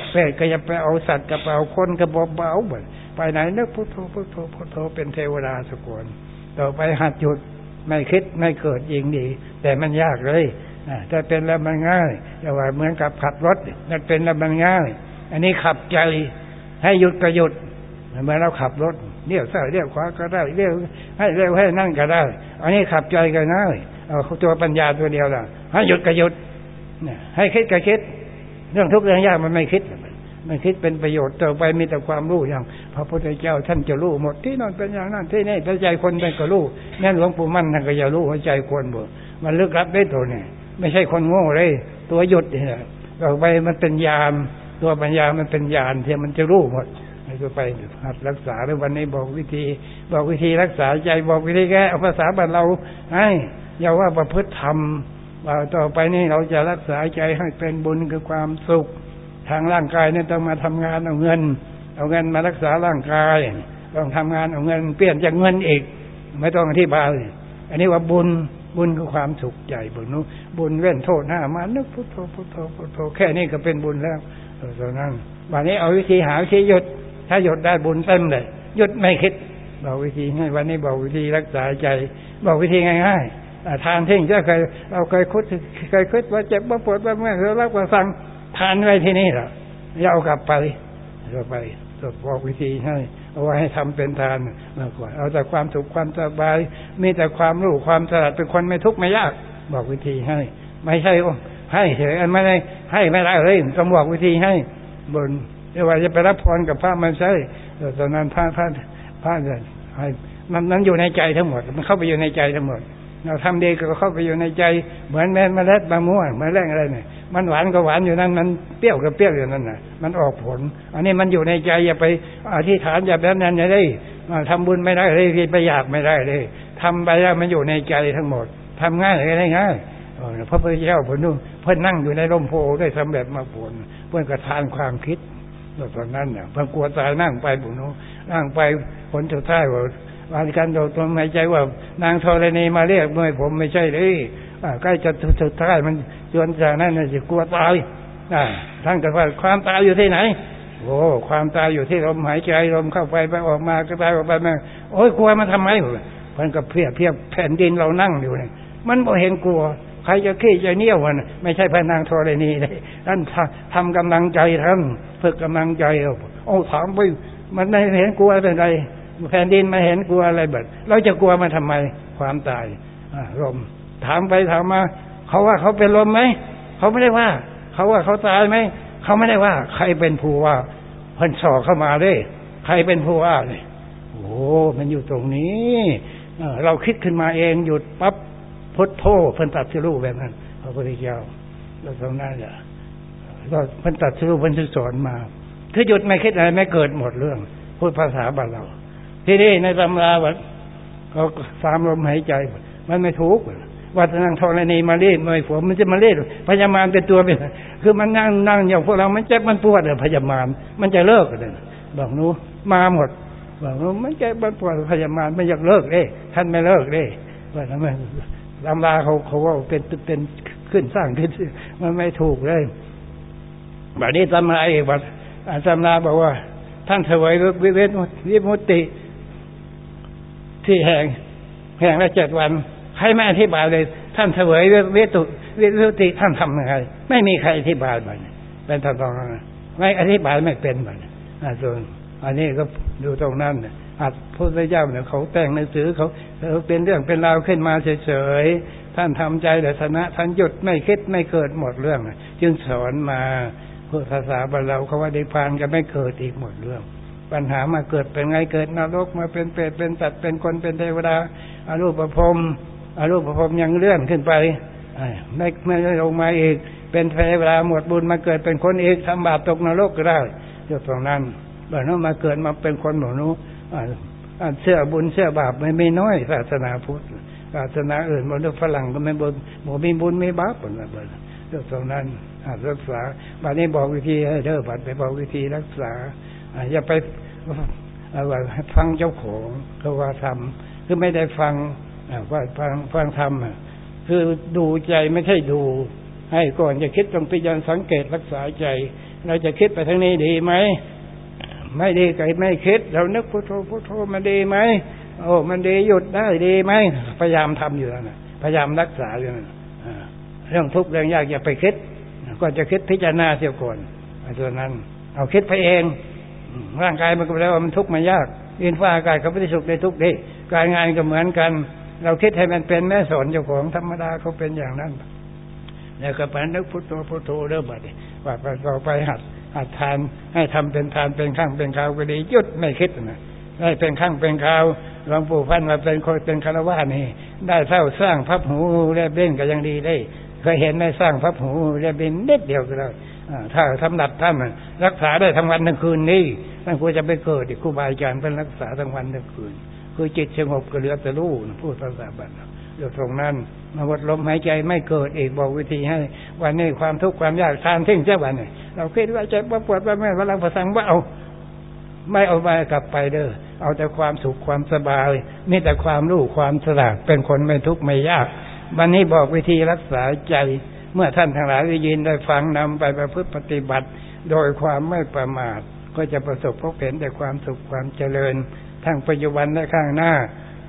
เปรตก็จะไปเอาสัตว์ก็ไปเอาคนก็บอกเบาหมือนไปไหนนึกพุทโธพุทโธพุทโธเป็นเทวดาสกุลต่อไปหัดหยุดไม่คิดไม่เกิดยิงดี แต่มันยากเลยถ้าเป็นแล้วมันง่ายแต่ว่าเหมือนกับขับรถนั่นเป็นแล้วมันง่าย อันนี้ขับใจให้หยุดก็หยุดเหมือนเราขับรถเลี้ยวซ้ายเลี้ยวขวาก็ได้เลี้ยวให้เร็วให้นั่นก็ได้ อันนี้ขับใจก็ได้ เอาตัวปัญญาตัวเดียวล่ะ ให้หยุดก็หยุดให้คิดก็คิด เรื่องทุกเรื่องยากมันไม่คิด มันคิดเป็นประโยชน์ต่อไปมีแต่ความรู้อย่าง พระพุทธเจ้าท่านจะรู้หมดที่นั่นเป็นอย่างนั้นที่นี่ถ้าใจคนเป็นก็รู้แน่หลวงปู่มั่นท่านก็จะรู้ว่าใจควรบ่มันลึกลับได้ตัวเนี่ยไม่ใช่คนโง่เลย ตัวหยุดเนี่ยต่อไปมันเป็นยามตัวปัญญามันเป็นญาณที่มันจะรู้หมดให้ก็ไปหัดรักษาในวันนี้บอกวิธี บอกวิธีรักษาใจบอกวิธีแก้เอาภาษาบ้านเราให้ อย่าว่าประพฤติธรรมต่อไปนี้เราจะรักษาใจให้เป็นบุญคือความสุข ทางร่างกายเนี่ยต้องมาทำงานเอาเงิน เอาเงินมารักษาร่างกาย ต้องทำงานเอาเงิน เปลี่ยนจากเงินอีก ไม่ต้องอธิบายอันนี้ว่าบุญบุญคือความสุขใจบุญนู้บุญเว้นโทษหน้ามานึกพุทโธพุทโธพุทโธแค่นี้ก็เป็นบุญแล้วตอนนั้นวันนี้เอาวิธีหาวิธีหยุด ถ้าหยุดได้บุญเต็มเลยหยุดไม่คิดบอกวิธีให้วันนี้บอกวิธีรักษาใจ บอกวิธีง่ายๆ ทานทิ้งจะเคยเราเคยคุดเคยคิดว่าเจ็บว่าปวดว่าเมื่อยเรารักว่าสั่งทานไว้ที่นี่หรอย่าเอากลับไปเราไปบอกวิธีให้เอาไว้ให้ทำเป็นทานมากกว่าเอาแต่ความสุขความสบาย มีแต่ความรู้ความสลัดเป็นคนไม่ทุกข์ไม่ยาก บอกวิธีให้ ไม่ใช่ให้เฉยไม่ได้ให้ไม่ได้เลยต้องบอกวิธีให้บนเรียกว่าจะไปรับพรกับพระมันใช่แต่ตอนนั้นพระพระพระจะให้มันนั้นอยู่ในใจทั้งหมด มันเข้าไปอยู่ในใจทั้งหมด เราทำดีก็เข้าไปอยู่ในใจ เหมือนแม่เมล็ดมะม่วงมะแรงอะไรเนี่ยมันหวานก็หวานอยู่นั้น มันเปรี้ยวก็เปรี้ยวอยู่นั่นน่ะ มันออกผล อันนี้มันอยู่ในใจอย่าไปอธิษฐานอย่าแบบนั้นอย่าได้ทำบุญไม่ได้เลยไปอยากไม่ได้เลยทำไปแล้วมันอยู่ในใจทั้งหมดทำง่ายเลยได้ง่ายพระพุทธเจ้าผลนู่นเพื่อนนั่งอยู่ในร่มโพได้สำเร็จมาผล เพื่อนกระทานความคิดตอนนั้นเนี่ยเพื่อนกลัวตายนั่งไปบุญนู้นั่งไปผลสุดท้ายว่า วันการโดดตัวในใจว่า นางธรณีมาเรียกเมื่อผมไม่ใช่เลยใกล้จะสุดท้ายมันจนจากนั้นจะกลัวตายท่านก็ว่าความตายอยู่ที่ไหนโอ้ความตายอยู่ที่ลมหายใจลมเข้าไปไปออกมาก็ตายออกไปมาโอ้ยกลัวมันทำไมเพื่อนก็เพียบเพียบแผ่นดินเรานั่งอยู่เนี่ยมันบ่เห็นกลัว ใครจะขี้จะเนี่ยวมันไม่ใช่พระนางธรณีเลยท่านทำกำลังใจท่านฝึกกำลังใจโอ้ถามไปมันไม่เห็นกลัวอะไร แผ่นดินมาเห็นกลัวอะไรแบบเราจะกลัวมันทำไมความตายลมถามไปถามมาเขาว่าเขาเป็นลมไหมเขาไม่ได้ว่า เขาว่าเขาตายไหมเขาไม่ได้ว่า ใครเป็นผู้ว่าเพิ่นสอเข้ามาได้ใครเป็นผู้ว่าเลยโอ้มันอยู่ตรงนี้เราคิดขึ้นมาเองหยุดปั๊บพุทโธเพิ่นตัดสิรูแบบนั้นพระพุทธเจ้าเราตรงนั้นแหละก็เพิ่นตัดสิรูเพิ่นสอนมา คือหยุดไม่คิดอะไรไม่เกิดหมดเรื่องพูดภาษาบ้านเรา ที่นี่ในตำราว่าเขาสามลมหายใจ มันไม่ถูกวัฒนังธรณีมาเล่ไม่ฝนมันจะมาเล่พยามารเป็นตัวเป็นคือมันนั่งนั่งอย่างพวกเรามันเจ็บมันปวดเลยพยามารมันจะเลิกเลยบอกนู้มาหมดบอกนู้มันเจ็บมันปวดพยามารไม่อยากเลิกเลยท่านไม่เลิกเลยว่าทำไมตำราเขาเขาว่าเป็นเป็นขึ้นสร้างขึ้นมันไม่ถูกเลยแบบนี้ตำราเอกว่าตำราบอกว่า ท่านถวายวิเวทวิมุตติ ที่แห่งแห่งละเจ็ดวันใครไม่อธิบายเลย ท่านเถวยเวตุเวตุติท่านทำยังไงไม่มีใครอธิบายมันเป็นตอนนั้ไม่อธิบายไม่เป็นมันส่วนอันนี้ก็ดูตรงนั้นอัดพระเจ้าเนี่ยเขาแต่งหนังสือเขาเขาเป็นเรื่องเป็นราวขึ้นมาเฉยๆท่านทำใจแต่ชนะท่านหยุดไม่คิดไม่เกิดหมดเรื่อง จึงสอนมาพูดภาษาบาเราเขาว่าได้พานก็ไม่เกิดอีกหมดเรื่อง ปัญหามาเกิดเป็นไงเกิดนรกมาเป็นเปรตเป็นสัตว์เป็นคนเป็นเทวดาอารูปภพอารูปภพยังเลื่อนขึ้นไปไม่ไม่ลงมาอีก เป็นเทวดาหมดบุญมาเกิดเป็นคนอีกทำบาปตกนรกก็ได้เรื่องตรงนั้นแบบนั้นมาเกิดมาเป็นคนหมูนู้เชื่อบุญเชื่อบาปไม่ไม่น้อยศาสนาพุทธศาสนาอื่นมันฝรั่งก็ไม่บุญหมูมีบุญไม่บาปเหมือนกันเรื่องตรงนั้นรักษาบัดนี้บอกวิธีให้เด้อบัดไปบอกวิธีรักษา อย่าไปว่าฟังเจ้าของเขาว่าทำคือไม่ได้ฟังว่าฟังฟังธรรมคือดูใจไม่ใช่ดู ให้ก่อนจะคิดต้องพิจารณาสังเกตรักษาใจ เราจะคิดไปทางนี้ดีไหมไม่ดีก็ไม่คิด เรานึกพุทโธพุทโธมันดีไหมโอ้มันดีหยุดได้ดีไหมพยายามทำอยู่นะพยายามรักษาอยู่นะเรื่องทุกข์เรื่องยากอย่าไปคิดก่อนจะคิดพิจารณาเสียก่อนตัวนั้น เอาคิดไปเอง ร่างกายมันก็แปล้วมันทุกข์มันยากดินฟ้าอากาศเขาไม่ได้สุขได้ทุกข์ด้การงานก็เหมือนกัน เราคิดให้มันเป็นแม่สอนเจ้าของธรรมดาเขาเป็นอย่างนั้นแล้วก็ไปนึกพุทโธพุทโธเริ่มบัดว่าไปต่อไปหัดหัดทานให้ทำเป็นทานเป็นข้างเป็นข่าวก็ดียุดไม่คิดนะได้เป็นข้างเป็นข่าวหลวงปู่พันมาเป็นคนเป็นคารวะนี่ ได้เท่าสร้างพับหูแลบเล่นก็ยังดีได้ เคยเห็นได้สร้างพับหูแลบเล่นเด็ดเดียวก็ได้ ถ้าทำดับท่านรักษาได้ทั้งวันทั้งคืนนี่ท่านควรจะไปเกิดครูบาอาจารย์เป็นรักษาทั้งวันทั้งคืน คือจิตสงบก็เหลือแต่รู้พูดภาษาบัณฑอยู่ตรงนั้นมาวัดลมหายใจไม่เกิดอีกบอกวิธีให้ วันนี้ความทุกข์ความยากทานทิ้งเจ้าวันนี้เราคิดว่าใจว่าปวดว่าแม่ว่าเราประสังว่าเอา ไม่เอาไปกลับไปเด้อเอาแต่ความสุขความสบายนี่แต่ความรู้ความสลาดเป็นคนไม่ทุกข์ไม่ยาก วันนี้บอกวิธีรักษาใจ เมื่อท่านทั้งหลายได้ยินได้ฟังนำไปประพฤติปฏิบัติ โดยความไม่ประมาท ก็จะประสบพบเห็นแต่ความสุขความเจริญ ทั้งปัจจุบันและข้างหน้า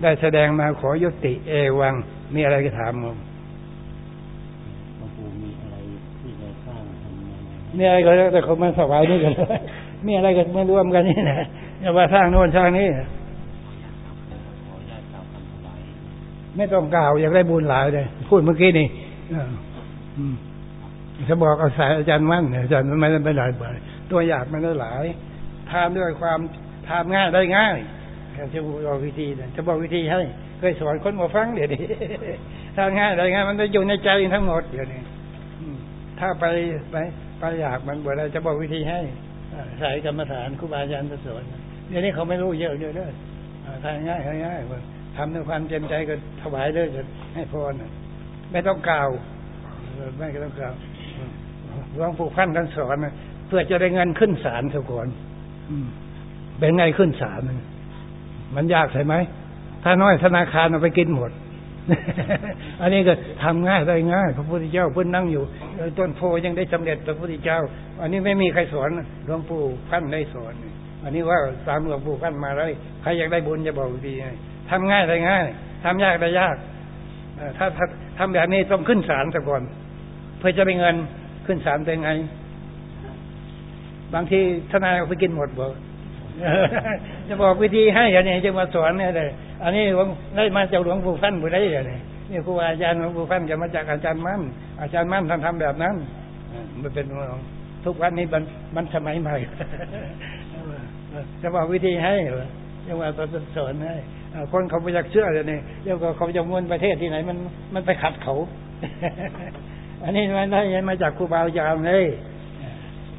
ได้แสดงมาขอยุติเอวัง มีอะไรจะถามมั้งมีอะไรที่จะสร้างมีอะไรก็แล้วแต่เขามาสบายนี่กันมีอะไรกันมารวมกันนี่นะอย่าว่าสร้างโน่นสร้างนี่ไม่ต้องกล่าวอยากได้บุญหลายเลยพูดเมื่อกี้นี่ จะบอกเอาสายอาจารย์มั่นอาจารย์มันไม่ได้ไปหลายบ่ตัวอยากมันได้หลายทำด้วยความทำง่ายได้ง่ายจะบอกวิธีจะบอกวิธีให้เคยสอนคนมาฟังเดี๋ยวนี้ทำง่ายได้ง่ายมันจะอยู่ในใจทั้งหมดเดี๋ยวนี้ถ้าไปไปไปอยากมันบ่ได้จะบอกวิธีให้สายกรรมฐานครูบาอาจารย์จะสอนเดี๋ยวนี้เขาไม่รู้เยอะเยอะเลยทางง่ายง่ายทำด้วยความเจมใจก็ถวายเลยให้พรไม่ต้องกล่าว ไม่ต้องกล่าวหลวงปู่ขั้นท่านสอนเพื่อจะได้เงินขึ้นศาลสักคนเป็นไงขึ้นศาลมันยากใช่ไหม ถ้าน้อยธนาคารเอาไปกินหมด อันนี้ก็ทำง่ายได้ง่าย พระพุทธเจ้าเพิ่นนั่งอยู่ต้นโพยังได้สำเร็จพระพุทธเจ้า อันนี้ไม่มีใครสอนหลวงปู่ขั้นได้สอนอันนี้ว่าสามหลวงปู่ขั้นมาแล้วใครอยากได้บุญจะบอกดีทำง่ายได้ง่ายทำยากได้ยากถ้าทำแบบนี้ต้องขึ้นศาลซะก่อน เพื่อจะไปเงินขึ้นศาลเป็นไง บางทีทนายเอาไปกินหมดบอกจะบอกวิธีให้อย่างนี้จะมาสอนเนี่ยเลยอันนี้ได้มาจากหลวงปู่ฟั่นบุได้เลยนี่ครูอาจารย์หลวงปู่ฟั่นจะมาจากอาจารย์มั่นอาจารย์มั่นท่านทำแบบนั้นมันเป็นทุกวันนี้มันมันสมัยใหม่จะบอกวิธีให้เหรอยังว่าตอนสอนให้คนเขาไม่อยากเชื่อเลยนี่เดี๋ยวก็เขาจะมวนประเทศที่ไหน มันมันไปขัดเขา อันนี้มันได้มาจากครูบาอาจารย์เลย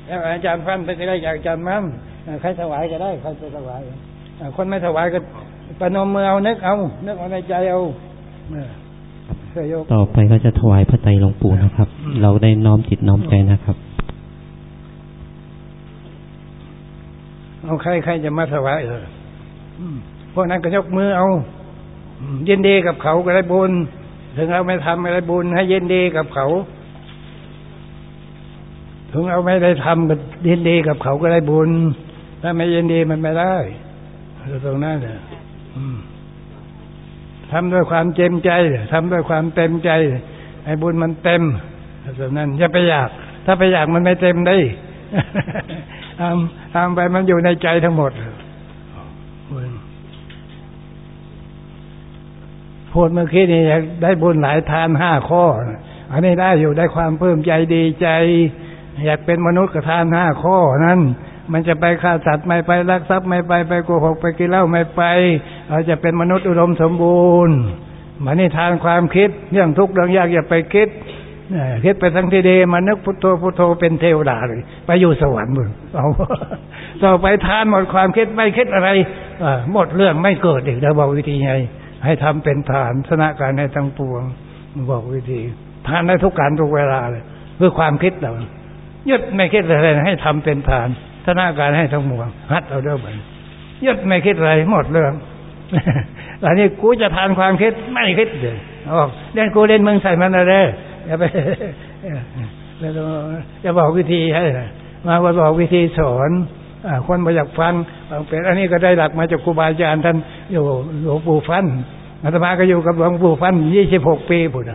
แล้วอาจารย์ฟันไปได้จากอาจารย์มั่นใครถวายก็ได้ใครจะถวายคนไม่ถวายก็ปนมมือเอานึกเอานึกเอาในใจเอาต่อไปก็จะถวายพระไตรหลวงปู่นะครับ เราได้น้อมจิตน้อมใจนะครับ เอาใครใครจะมาถวายเออพวกนั้นก็ยกมือเอายินดีกับเขาก็ได้บุญ ถึงเราไม่ทำอะไรบุญให้เยินดีกับเขา ถึงเราไม่ได้ทำก็ยินดีกับเขาก็ได้บุญ ถ้าไม่เยินดีมันไม่ได้ตรงนั้นเนี่ยทำด้วยความเต็มใจทำด้วยความเต็มใจให้บุญมันเต็มตรงนั้นอย่าไปอยาก ถ้าไปอยากมันไม่เต็มได้ทำทำไปมันอยู่ในใจทั้งหมด พูดเมื่อกี้นี่ได้บุญหลายทานห้าข้อ อันนี้ได้อยู่ได้ความเพิ่มใจดีใจ อยากเป็นมนุษย์กับทานห้าข้อนั้นมันจะไปฆ่าสัตว์ไม่ไปลักทรัพย์ไม่ไปไปโกหกไปกินเหล้าไม่ไปเราจะเป็นมนุษย์อุดมสมบูรณ์มานี่ทานความคิดเรื่องทุกข์เรื่องยากอย่าไปคิดคิดไปทั้งที่ดีมานึกพุทโธพุทโธเป็นเทวดาเลยไปอยู่สวรรค์มึงเอาต่อไปทานหมดความคิดไม่คิดอะไรหมดเรื่องไม่เกิดอีกเราบอกวิธีไง ให้ทำเป็นฐานชนะการในทั้งปวงบอกวิธีทานได้ทุกการทุกเวลาเลยเพื่อความคิดเรายึดไม่คิดอะไรให้ทำเป็นฐานชนะการให้ทั้งมวงฮัดเอาเด้อบันยึดไม่คิดอะไรหมดเรื่องอันนี้กูจะทานความคิดไม่คิดเลยออกเล่นกูเล่นมึงใส่มันอะไรอย่าไปจะบอกวิธีให้มาบอกวิธีสอน คนมาอยากฟังเป็นอันนี้ก็ได้หลักมาจากครูบาอาจารย์ท่านอยู่หลวงปู่ฟันอาตมาก็อยู่กับหลวงปู่ฟันยี่สิบหกปีพุ่น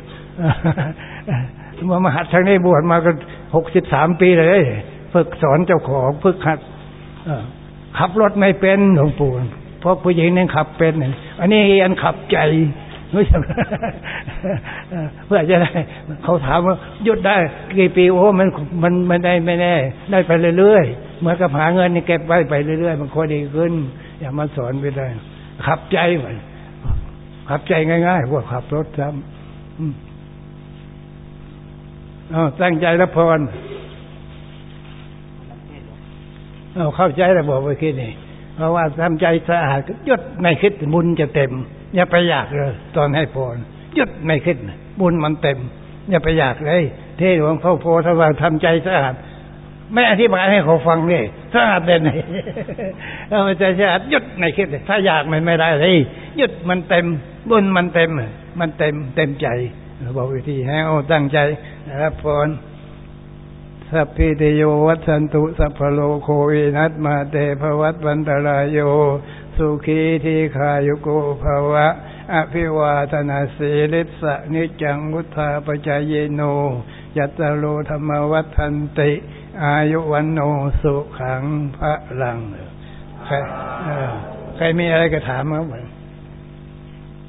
มามาหัดทางนี้บวชมาก็หกสิบสามปีเลยฝึกสอนเจ้าของฝึกหัดขับรถไม่เป็นหลวงปู่พวกผู้หญิงนั่นขับเป็น อันนี้อันขับใจ ไม่ใช่เพื่อจะได้เขาถามว่าหยุดได้กี่ปีโอ้มันมันไมันได้ไม่แน่ ได้ไปเรื่อยๆเหมือนกับหาเงินนี่เก็บไว้ไปเรื่อยๆมันค่อยดีขึ้น อย่ามาสอนไปเลยขับใจไว้ขับใจง่ายๆพวกขับรถซ้ำเอาตั้งใจรับพรเอาเข้าใจแล้วบอกไปคิดนี่เพราะว่าทำใจสะอาดยดไม่คิดบุญจะเต็ม อย่าไปอยากเลยตอนให้พรยดไม่คิดบุญมันเต็ม อย่าไปอยากเลยเทหลวงพ่อโพธิ์ว่าทำใจสะอาดไม่อธิบายให้เขาฟังเลยสะอาดเด่นไหนเอาใจสะอาดยดไม่คิดถ้าอยากมันไม่ได้เลยยดมันเต็ม บุญมันเต็ม มันเต็มเต็มใจบอกวิธีให้เอาตั้งใจรับพรสัพพิตโยวัชันตุสัพพโลโควินัสมาเตภวัตวันตรายโย สุขีทีขายุโกภวะ อภิวาทนาสีลิสะนิจังวุธาปจายโน ยัตโลธรรมวัฒนติ อายุวันโนสุขังพระลัง ใครใครมีอะไรก็ถามมาบ้าง